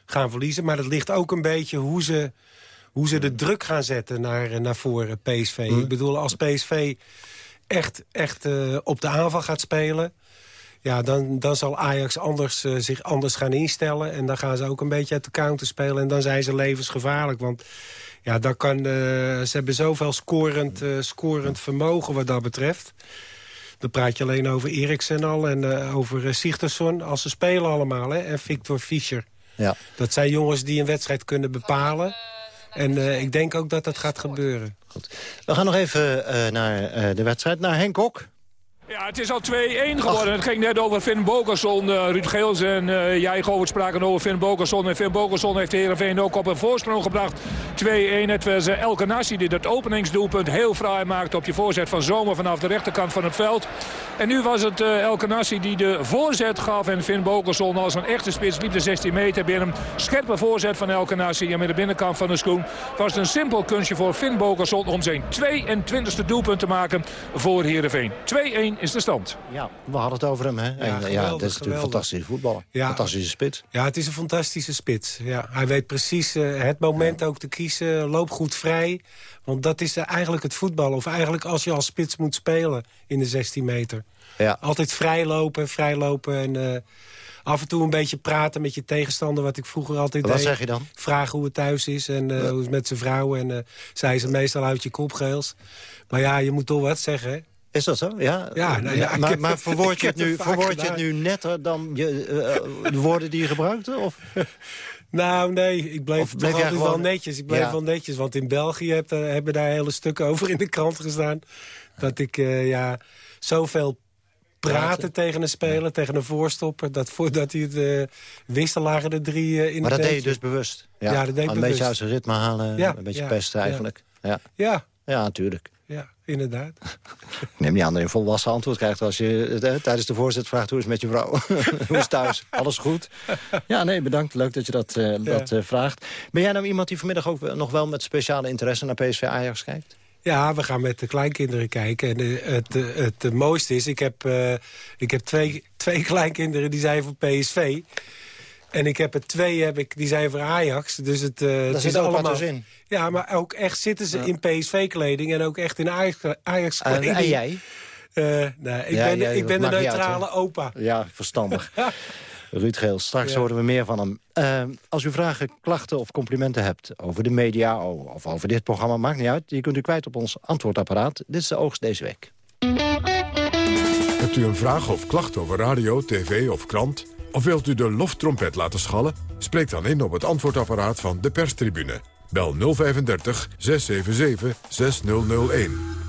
gaan verliezen. Maar dat ligt ook een beetje hoe ze, hoe ze de druk gaan zetten naar, naar voren, PSV. Hmm. Ik bedoel, als PSV echt, echt op de aanval gaat spelen ja, dan, dan zal Ajax anders, uh, zich anders gaan instellen. En dan gaan ze ook een beetje uit de counter spelen. En dan zijn ze levensgevaarlijk. Want ja, dan kan, uh, ze hebben zoveel scorend, uh, scorend vermogen wat dat betreft. Dan praat je alleen over Eriksen al en over Sigtersson. Als ze spelen allemaal, hè. En Victor Fischer. Ja. Dat zijn jongens die een wedstrijd kunnen bepalen. En ik denk ook dat dat gaat gebeuren. Goed. We gaan nog even naar de wedstrijd, naar Henk Kok. Ja, het is al 2-1 geworden. Het ging net over Finn Bokerson. Uh, Ruud Geels en uh, jij Govert spraken over Finn Bokerson. En Finn Bokerson heeft de Heerenveen ook op een voorsprong gebracht. 2-1. Het was uh, Elke Nassi die dat openingsdoelpunt heel fraai maakte... op je voorzet van Zomer vanaf de rechterkant van het veld. En nu was het uh, Elke Nassi die de voorzet gaf. En Finn Bokerson als een echte spits liep de 16 meter binnen. Scherpe voorzet van Elke Nassi. En met de binnenkant van de schoen was het een simpel kunstje voor Finn Bokerson... om zijn 22e doelpunt te maken voor Heerenveen. 2-1 is de stand. Ja, we hadden het over hem. Hè? Ja, en, ja dat is natuurlijk een fantastische voetballer. Ja. Fantastische spits. Ja, het is een fantastische spits. Ja, hij weet precies uh, het moment ook te kiezen. Loop goed vrij. Want dat is eigenlijk het voetbal. Of eigenlijk als je als spits moet spelen in de 16 meter. Ja. Altijd vrijlopen, vrijlopen en... Uh, af en toe een beetje praten met je tegenstander, wat ik vroeger altijd wat deed. zeg je dan? Vragen hoe het thuis is en uh, ja. hoe het met zijn vrouw. En uh, zei ze meestal uit je kopgeels. Maar ja, je moet toch wat zeggen, hè? Is dat zo? Ja. ja, nou ja maar, maar verwoord je het nu, verwoord je het nu netter dan je, uh, de woorden die je gebruikte? Of? *laughs* Nou, nee, ik bleef, toch altijd gewoon... wel netjes. Ik bleef ja. wel netjes, want in België heb, uh, hebben daar hele stukken over in de krant gestaan. Dat ik, uh, ja, zoveel praten, praten tegen een speler, tegen een voorstopper... dat voordat hij het uh, wist, lagen er drie uh, in Maar dat deed je dus bewust? Ja, ja dat deed ik Een beetje uit zijn ritme halen, ja, een beetje pesten eigenlijk. Ja. Ja. ja, natuurlijk. Ja, inderdaad. Ik *laughs* neem niet aan dat je een volwassen antwoord krijgt... als je eh, tijdens de voorzet vraagt hoe is het met je vrouw? *laughs* hoe is het thuis? Alles goed? Ja, nee, bedankt. Leuk dat je dat, uh, ja. dat uh, vraagt. Ben jij nou iemand die vanmiddag ook nog wel met speciale interesse... naar PSV Ajax kijkt? Ja, we gaan met de kleinkinderen kijken. En uh, het, het, mooiste is, ik heb, ik heb twee, twee kleinkinderen die zijn voor PSV. En ik heb er twee heb ik, die zijn voor Ajax. Dus het, uh, Daar het zit allemaal. wat dus in. Ja, maar ook echt zitten ze ja. in PSV-kleding en ook echt in Ajax-kleding. En, en jij? Uh, nee, ik ja, ben, jij, ik ben de neutrale uit, opa. Ja, verstandig. *laughs* Ruud Geel, straks ja. horen we meer van hem. Uh, als u vragen, klachten of complimenten hebt over de media of over dit programma, maakt niet uit. Je kunt u kwijt op ons antwoordapparaat. Dit is de oogst deze week. Hebt u een vraag of klacht over radio, tv of krant? Of wilt u de loftrompet laten schallen? Spreek dan in op het antwoordapparaat van de perstribune. Bel 035 677 6001.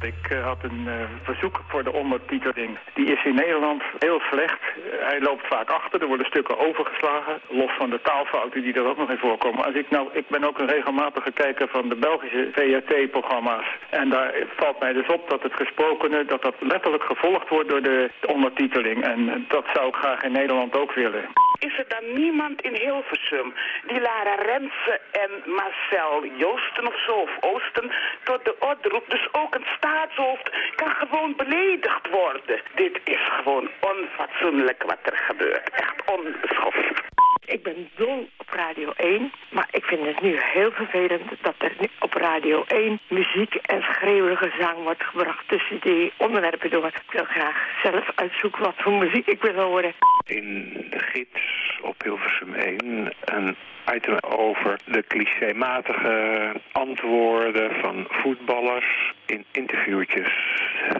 Ik uh, had een uh, verzoek voor de ondertiteling. Die is in Nederland heel slecht. Hij loopt vaak achter, er worden stukken overgeslagen. Los van de taalfouten die er ook nog in voorkomen. Als ik, nou, ik ben ook een regelmatige kijker van de Belgische VRT-programma's. En daar valt mij dus op dat het gesprokene, dat dat letterlijk gevolgd wordt door de, de ondertiteling. En dat zou ik graag in Nederland ook willen. Is er dan niemand in Hilversum die Lara Rensen en Marcel Joosten of zo, of Oosten, tot de orde? Dus ook een staatshoofd kan gewoon beledigd worden. Dit is gewoon onfatsoenlijk wat er gebeurt. Echt onbeschoft. Ik ben dol op Radio 1, maar ik vind het nu heel vervelend dat er op Radio 1 muziek en schreeuwige zang wordt gebracht tussen die onderwerpen door. Ik wil graag zelf uitzoeken wat voor muziek ik wil horen. In de gids op Hilversum 1 een item over de clichématige antwoorden van voetballers in interviewtjes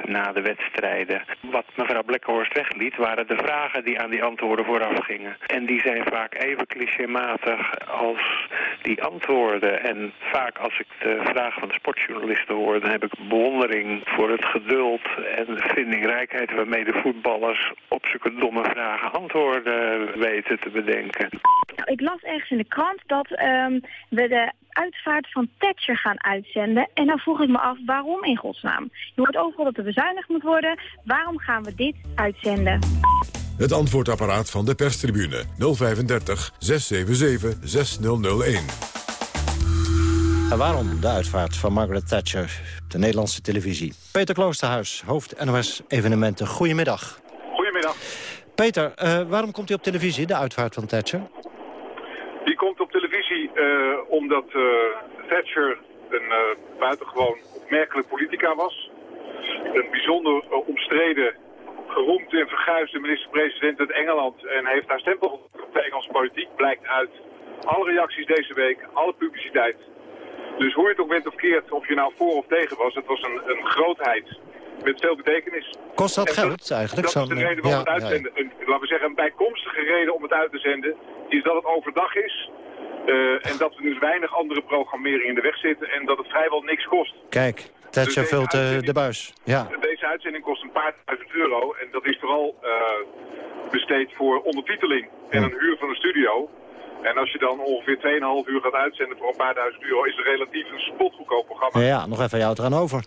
na de wedstrijden. Wat mevrouw Blekkenhorst wegliet waren de vragen die aan die antwoorden vooraf gingen. En die zijn vaak even clichématig als die antwoorden. En vaak als ik de vragen van de sportjournalisten hoor, dan heb ik bewondering voor het geduld en de vindingrijkheid waarmee de voetballers op zulke domme vragen antwoorden weten te bedenken. Ik las ergens in de krant dat um, we de uitvaart van Thatcher gaan uitzenden. En dan vroeg ik me af, waarom in godsnaam? Je hoort overal dat er bezuinigd moet worden. Waarom gaan we dit uitzenden? Het antwoordapparaat van de perstribune 035 677 6001. En waarom de uitvaart van Margaret Thatcher, de Nederlandse televisie? Peter Kloosterhuis, hoofd NOS Evenementen. Goedemiddag. Goedemiddag. Peter, uh, waarom komt u op televisie, de uitvaart van Thatcher? Die komt op televisie uh, omdat uh, Thatcher een uh, buitengewoon opmerkelijk politica was. Een bijzonder omstreden, geroemd en verguisde minister-president uit Engeland. En heeft haar stempel op de Engelse politiek, blijkt uit alle reacties deze week, alle publiciteit. Dus hoe je het ook bent of keert, of je nou voor of tegen was, het was een, een grootheid met veel betekenis. Kost dat en geld eigenlijk? Dat is de reden om ja, het uitzenden. Ja, ja. Een, laten we zeggen, een bijkomstige reden om het uit te zenden is dat het overdag is. Uh, en dat er dus weinig andere programmering in de weg zitten en dat het vrijwel niks kost. Kijk, Thatcher dus vult uh, de buis. Ja. Deze uitzending kost een paar duizend euro. En dat is vooral eh, besteed voor ondertiteling en een huur van een studio. En als je dan ongeveer 2,5 uur gaat uitzenden voor een paar duizend euro... is het relatief een spotgoedkoop programma. Ja, ja, nog even jou eraan over.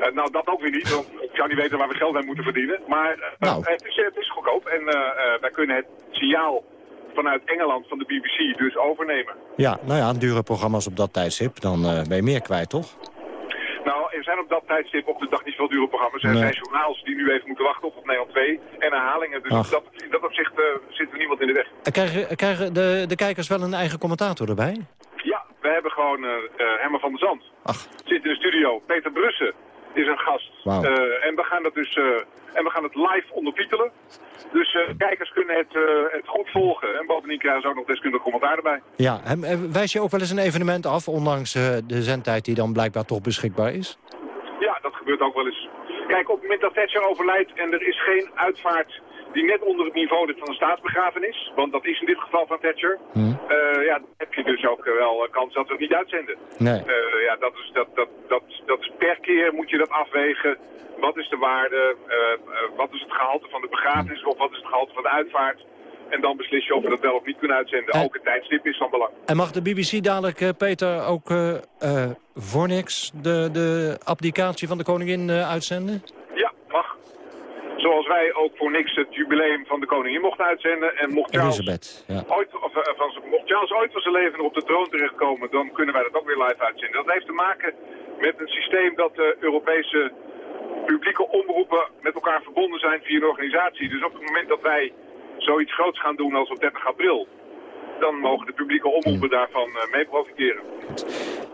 Eh, nou, dat ook weer niet, want ik zou niet weten waar we geld aan moeten verdienen. Maar eh, Nou. het, is, het is goedkoop en eh, eh, wij kunnen het signaal vanuit Engeland van de BBC dus overnemen. Ja, nou ja, dure programma's op dat tijdstip, dan eh, ben je meer kwijt, toch? Nou, er zijn op dat tijdstip op de dag niet veel dure programma's. Er Nee. zijn journaals die nu even moeten wachten op op Nederland 2 en herhalingen. Dus Ach. dat, in dat opzicht eh, zit er niemand in de weg. Eh, Krijgen, krijgen de, de kijkers wel een eigen commentator erbij? Ja, we hebben gewoon eh, Herman van der Zand. Ach. Zit in de studio. Peter Brussen is een gast. Eh, en we gaan dat dus eh, en we gaan het live ondertitelen. Dus eh, kijkers kunnen het, het goed volgen. En bovendien krijgen ze ook nog deskundig commentaar erbij. Ja, en, wijs je ook wel eens een evenement af, ondanks de zendtijd die dan blijkbaar toch beschikbaar is? Ja, dat gebeurt ook wel eens. Kijk, op het moment dat Thatcher overlijdt en er is geen uitvaart die net onder het niveau ligt van een staatsbegrafenis, want dat is in dit geval van Thatcher, eh, ja, dan heb je dus ook eh, wel eh, kans dat we het niet uitzenden. Nee. Ja, dat is, dat, dat, dat, dat is per keer moet je dat afwegen. Wat is de waarde? wat is het gehalte van de begrafenis? Of wat is het gehalte van de uitvaart? En dan beslis je of we dat wel of niet kunnen uitzenden. Ook het tijdstip is van belang. En mag de BBC dadelijk, Peter, ook voor niks de, de abdicatie van de koningin uitzenden? Zoals wij ook voor niks het jubileum van de koningin mochten uitzenden. En mocht Charles, Elisabeth, ja. ooit, of, eh, van, zijn- mocht Charles ooit van zijn leven op de troon terechtkomen, dan kunnen wij dat ook weer live uitzenden. Dat heeft te maken met een systeem dat de Europese publieke omroepen met elkaar verbonden zijn via een organisatie. Dus op het moment dat wij zoiets groots gaan doen als op 30 april, dan mogen de publieke omroepen daarvan eh, mee profiteren.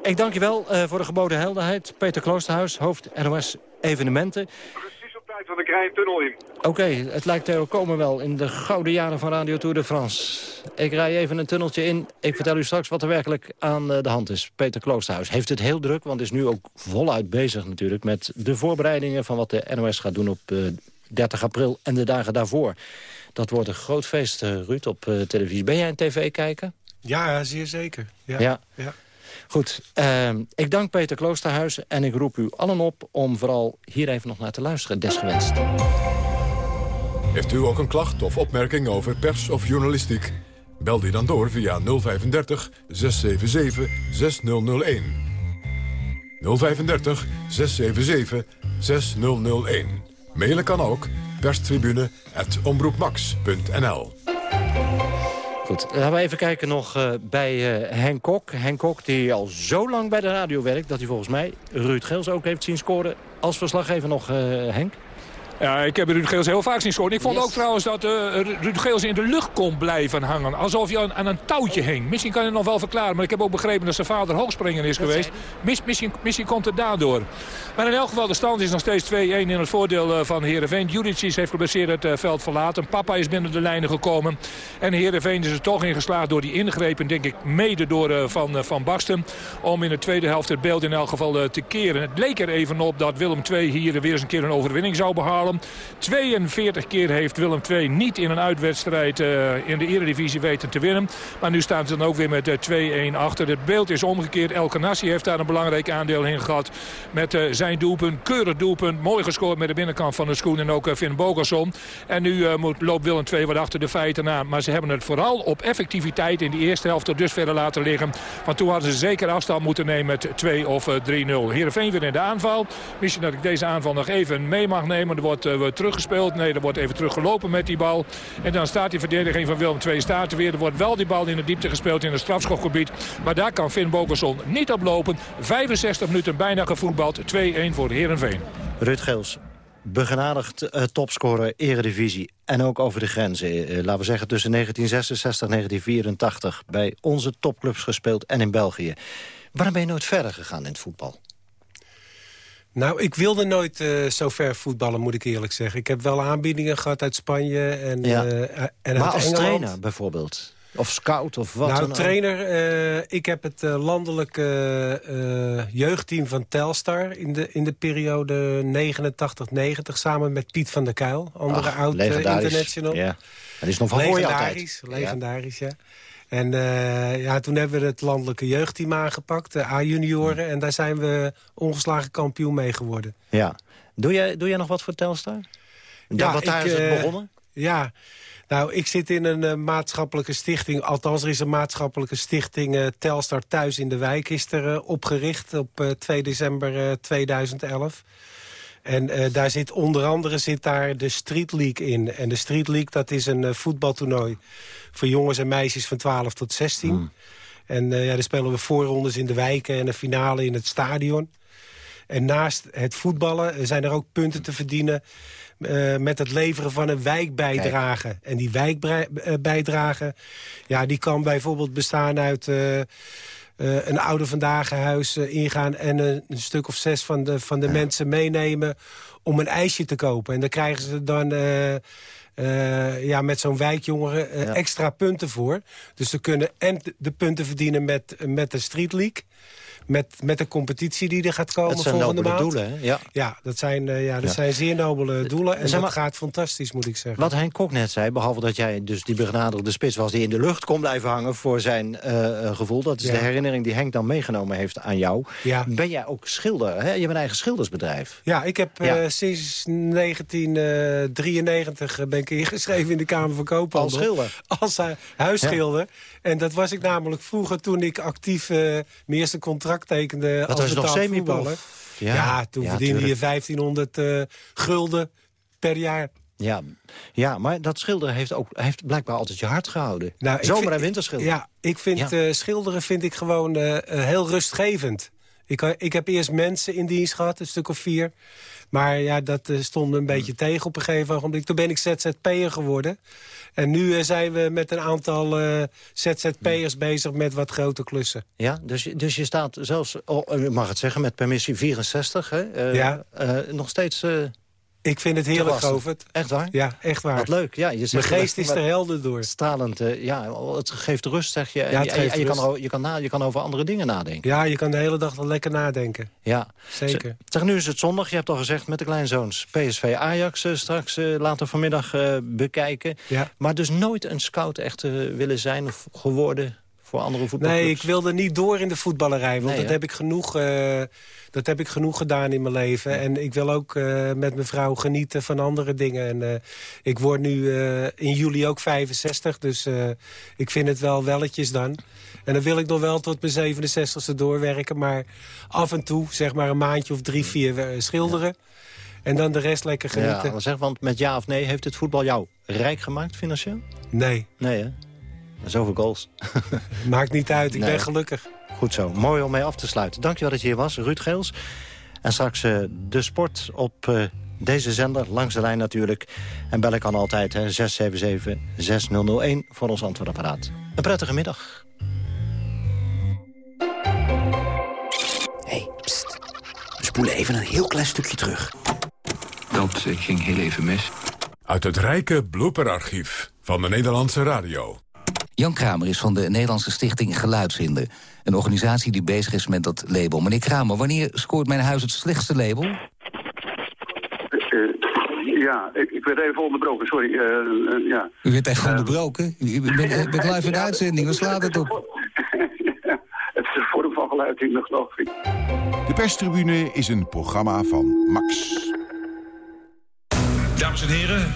Ik dank je wel eh, voor de geboden helderheid. Peter Kloosterhuis, hoofd NOS Evenementen. Tijd, want ik rij een tunnel in. Oké, het lijkt Theo Komen wel in de gouden jaren van Radio Tour de France. Ik rij even een tunneltje in. Ik vertel u straks wat er werkelijk aan eh, de hand is. Peter Kloosterhuis heeft het heel druk, want is nu ook voluit bezig natuurlijk... met de voorbereidingen van wat de NOS gaat doen op eh, 30 april en de dagen daarvoor. Dat wordt een groot feest, eh, Ruud, op eh, televisie. Ben jij een tv-kijker? Ja, zeer zeker. Ja. Ja. ja. Goed, ehm, ik dank Peter Kloosterhuis en ik roep u allen op... om vooral hier even nog naar te luisteren, desgewenst. Heeft u ook een klacht of opmerking over pers of journalistiek? Bel die dan door via 035 677 6001. 035 677 6001. Mailen kan ook perstribune.omroepmax.nl Goed, laten we even kijken nog eh, bij eh, Henk Kok. Henk Kok die al zo lang bij de radio werkt... dat hij volgens mij Ruud Geels ook heeft zien scoren. Als verslaggever nog, eh, Henk? Ja, ik heb Ruud Geels heel vaak zien scoren. Ik vond ook trouwens dat eh, Ruud Geels in de lucht kon blijven hangen. Alsof hij aan, aan een touwtje hing. Misschien kan je het nog wel verklaren. Maar ik heb ook begrepen dat zijn vader hoogspringer is geweest. Mis, misschien, misschien komt het daardoor. Maar in elk geval, de stand is nog steeds 2-1 in het voordeel eh, van Heerenveen. Judicic heeft geblesseerd het eh, veld verlaten. Papa is binnen de lijnen gekomen. En Heerenveen is er toch in geslaagd door die ingrepen. Denk ik mede door Van, van Basten. Om in de tweede helft het beeld in elk geval te keren. Het leek er even op dat Willem II hier weer eens een keer een overwinning zou behalen. 42 keer heeft Willem II niet in een uitwedstrijd eh, in de eredivisie weten te winnen. Maar nu staan ze dan ook weer met eh, 2-1 achter. Het beeld is omgekeerd. El Kanassi heeft daar een belangrijk aandeel in gehad. Met eh, zijn doelpunt, keurig doelpunt. Mooi gescoord met de binnenkant van de schoen. En ook eh, Finn Bogerson. En nu eh, moet, loopt Willem II wat achter de feiten na. Maar ze hebben het vooral op effectiviteit in die eerste helft tot dusver laten liggen. Want toen hadden ze zeker afstand moeten nemen met 2 of eh, 3-0. Heerenveen weer in de aanval. Misschien dat ik deze aanval nog even mee mag nemen. Er wordt eh, teruggespeeld. Nee, er wordt even teruggelopen met die bal. En dan staat die verdediging van Willem II staat er weer. Er wordt wel die bal in de diepte gespeeld in het strafschopgebied. Maar daar kan Finn Bogerson niet op lopen. 65 minuten bijna gevoetbald. 2-1 voor Heerenveen. Ruud Geels, begenadigd eh, topscorer Eredivisie. En ook over de grenzen. eh, laten we zeggen tussen 1966 en 1984. Bij onze topclubs gespeeld en in België. Waarom ben je nooit verder gegaan in het voetbal? Nou, ik wilde nooit eh, zo ver voetballen, moet ik eerlijk zeggen. Ik heb wel aanbiedingen gehad uit Spanje en, Ja. eh, en maar uit als Engeland. trainer bijvoorbeeld? Of scout of wat nou, dan trainer, eh, ik heb het landelijke jeugdteam van Telstar... in de, in de periode 89-90 samen met Piet van der Kuil. Andere Ach, oud international. Ja. Dat is nog van voor. Legendarisch, legendarisch, ja. En eh, ja, toen hebben we het landelijke jeugdteam aangepakt, de A-junioren. En daar zijn we ongeslagen kampioen mee geworden. Ja. Doe jij, doe jij nog wat voor Telstar? Ja, wat daar ik, is het eh, begonnen? Ja, nou, ik zit in een eh, maatschappelijke stichting. Althans, er is een maatschappelijke stichting Telstar Thuis in de Wijk... is er opgericht op eh, 2 december eh, 2011. En eh, daar zit onder andere zit daar de Street League in. En de Street League, dat is een eh, voetbaltoernooi... voor jongens en meisjes van 12 tot 16. En eh, ja, daar spelen we voorrondes in de wijken... en een finale in het stadion. En naast het voetballen zijn er ook punten te verdienen... met het leveren van een wijkbijdrage. En die wijkbijdrage, ja, die kan bijvoorbeeld bestaan uit... eh, een oude vandagenhuis eh, ingaan en een, een stuk of zes van de, van de mensen meenemen om een ijsje te kopen. En daar krijgen ze dan eh, ja, met zo'n wijkjongeren eh, extra punten voor. Dus ze kunnen en de punten verdienen met, met de Street League... Met, met de competitie die er gaat komen Het zijn volgende nobele maand. doelen, hè? Ja. Ja, dat zijn, eh, ja, dat Ja. zijn zeer nobele doelen. En dat maar- gaat fantastisch, moet ik zeggen. Wat Henk Kok net zei, behalve dat jij dus die begenadigde spits was... die in de lucht kon blijven hangen voor zijn gevoel... dat is Ja. de herinnering die Henk dan meegenomen heeft aan jou. Ja. Ben jij ook schilder, hè? Je hebt een eigen schildersbedrijf. Ja, ik heb sinds 1993 ben ik ingeschreven in de Kamer van Koophandel. Als schilder? Als eh, huisschilder. En dat was ik namelijk vroeger toen ik actief eh, mijn eerste contract tekende Dat als was nog voetballer. Ja. Ja, toen Ja, verdiende je tuurlijk. 1500 eh, gulden per jaar. Ja. ja, maar dat schilderen heeft, ook, heeft blijkbaar altijd je hart gehouden. Nou, Zomer- vind- en winterschilderen. Ja, ik vind Ja. schilderen vind ik gewoon heel rustgevend. Ik, ik heb eerst mensen in dienst gehad, een stuk of vier. Maar ja, dat eh, stond een beetje tegen op een gegeven ogenblik. Toen ben ik ZZP'er geworden. En nu eh, zijn we met een aantal eh, ZZP'ers bezig met wat grote klussen. Ja, dus, je- dus je staat zelfs, oh, ik mag het zeggen, met permissie 64, hè? Ja. nog steeds... Ik vind het heerlijk. Govert. Echt waar? Ja, echt waar. Wat leuk. Ja, je Mijn geest is er helder door. Stralend, eh, ja, het geeft rust, zeg je. Ja, het en je- geeft en je, kan, er- je, kan na, je kan over andere dingen nadenken. Ja, je kan de hele dag wel lekker nadenken. Ja. Zeker. Zeg, nu is het zondag, je hebt al gezegd, met de kleinzoons. PSV Ajax eh, straks eh, later vanmiddag bekijken. Ja. Maar dus nooit een scout echt willen zijn of geworden voor andere voetbalclubs? Nee, ik wilde niet door in de voetballerij. Want Nee, dat, heb ik genoeg, eh, dat heb ik genoeg gedaan in mijn leven. En ik wil ook eh, met mijn vrouw genieten van andere dingen. En eh, ik word nu in juli ook 65. Dus ik vind het wel welletjes dan. En dan wil ik nog wel tot mijn 67ste doorwerken. Maar af en toe, zeg maar een maandje of drie, vier schilderen. En dan de rest lekker genieten. Ja, zeg, want met ja of nee heeft het voetbal jou rijk gemaakt financieel? Nee. Nee, hè? Zoveel goals. *laughs* Maakt niet uit, ik Nee. ben gelukkig. Goed zo, mooi om mee af te sluiten. Dankjewel dat je hier was, Ruud Geels. En straks eh, de sport op eh, deze zender, langs de lijn natuurlijk. En bellen kan altijd, hè, 677-6001 voor ons antwoordapparaat. Een prettige middag. We spoelen even een heel klein stukje terug. Dat eh, ging heel even mis. Uit het rijke blooperarchief van de Nederlandse radio. Jan Kramer is van de Nederlandse Stichting Geluidshinder. Een organisatie die bezig is met dat label. Meneer Kramer, wanneer scoort mijn huis het slechtste label? Eh, ja, ik, ik werd even onderbroken, sorry. eh, eh, ja. U werd echt onderbroken. U bent, bent *laughs* live in de uitzending, waar slaat het op? *laughs* Het is een vorm van geluiding, geloof ik. De perstribune is een programma van Max. Dames en heren,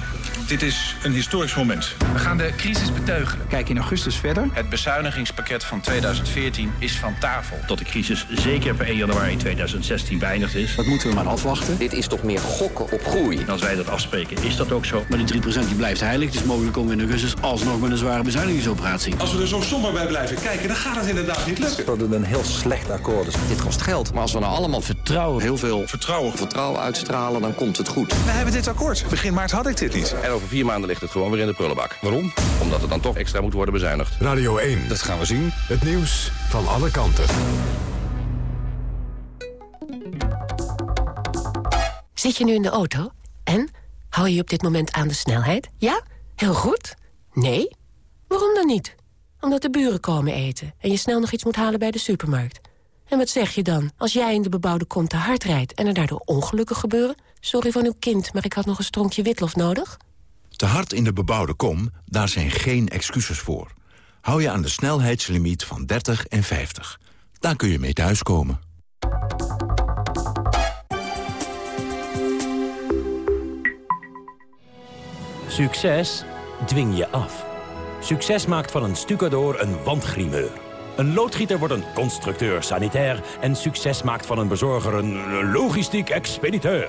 dit is een historisch moment. We gaan de crisis beteugelen. Kijk in augustus verder. Het bezuinigingspakket van 2014 is van tafel. Dat de crisis zeker per 1 januari 2016 beëindigd is. Dat moeten we maar afwachten. Dit is toch meer gokken op groei? En als wij dat afspreken, is dat ook zo. Maar die 3% die blijft heilig. Het is mogelijk om in augustus alsnog met een zware bezuinigingsoperatie. Als we er zo somber bij blijven kijken, dan gaat het inderdaad niet lukken. Dat het een heel slecht akkoord is. Dit kost geld. Maar als we nou allemaal vertrouwen, heel veel Vertrouwen. vertrouwen uitstralen, dan komt het goed. We hebben dit akkoord. Begin maart had ik dit niet. En over vier maanden ligt het gewoon weer in de prullenbak. Waarom? Omdat het dan toch extra moet worden bezuinigd. Radio 1. Dat gaan we zien. Het nieuws van alle kanten. Zit je nu in de auto? En? Hou je op dit moment aan de snelheid? Ja? Heel goed? Nee? Waarom dan niet? Omdat de buren komen eten en je snel nog iets moet halen bij de supermarkt. En wat zeg je dan als jij in de bebouwde kom te hard rijdt... en er daardoor ongelukken gebeuren? Sorry van uw kind, maar ik had nog een stronkje witlof nodig. Te hard in de bebouwde kom, daar zijn geen excuses voor. Hou je aan de snelheidslimiet van 30 en 50. Daar kun je mee thuiskomen. Succes dwing je af. Succes maakt van een stucador een wandgrimeur. Een loodgieter wordt een constructeur sanitair. En succes maakt van een bezorger een logistiek expediteur.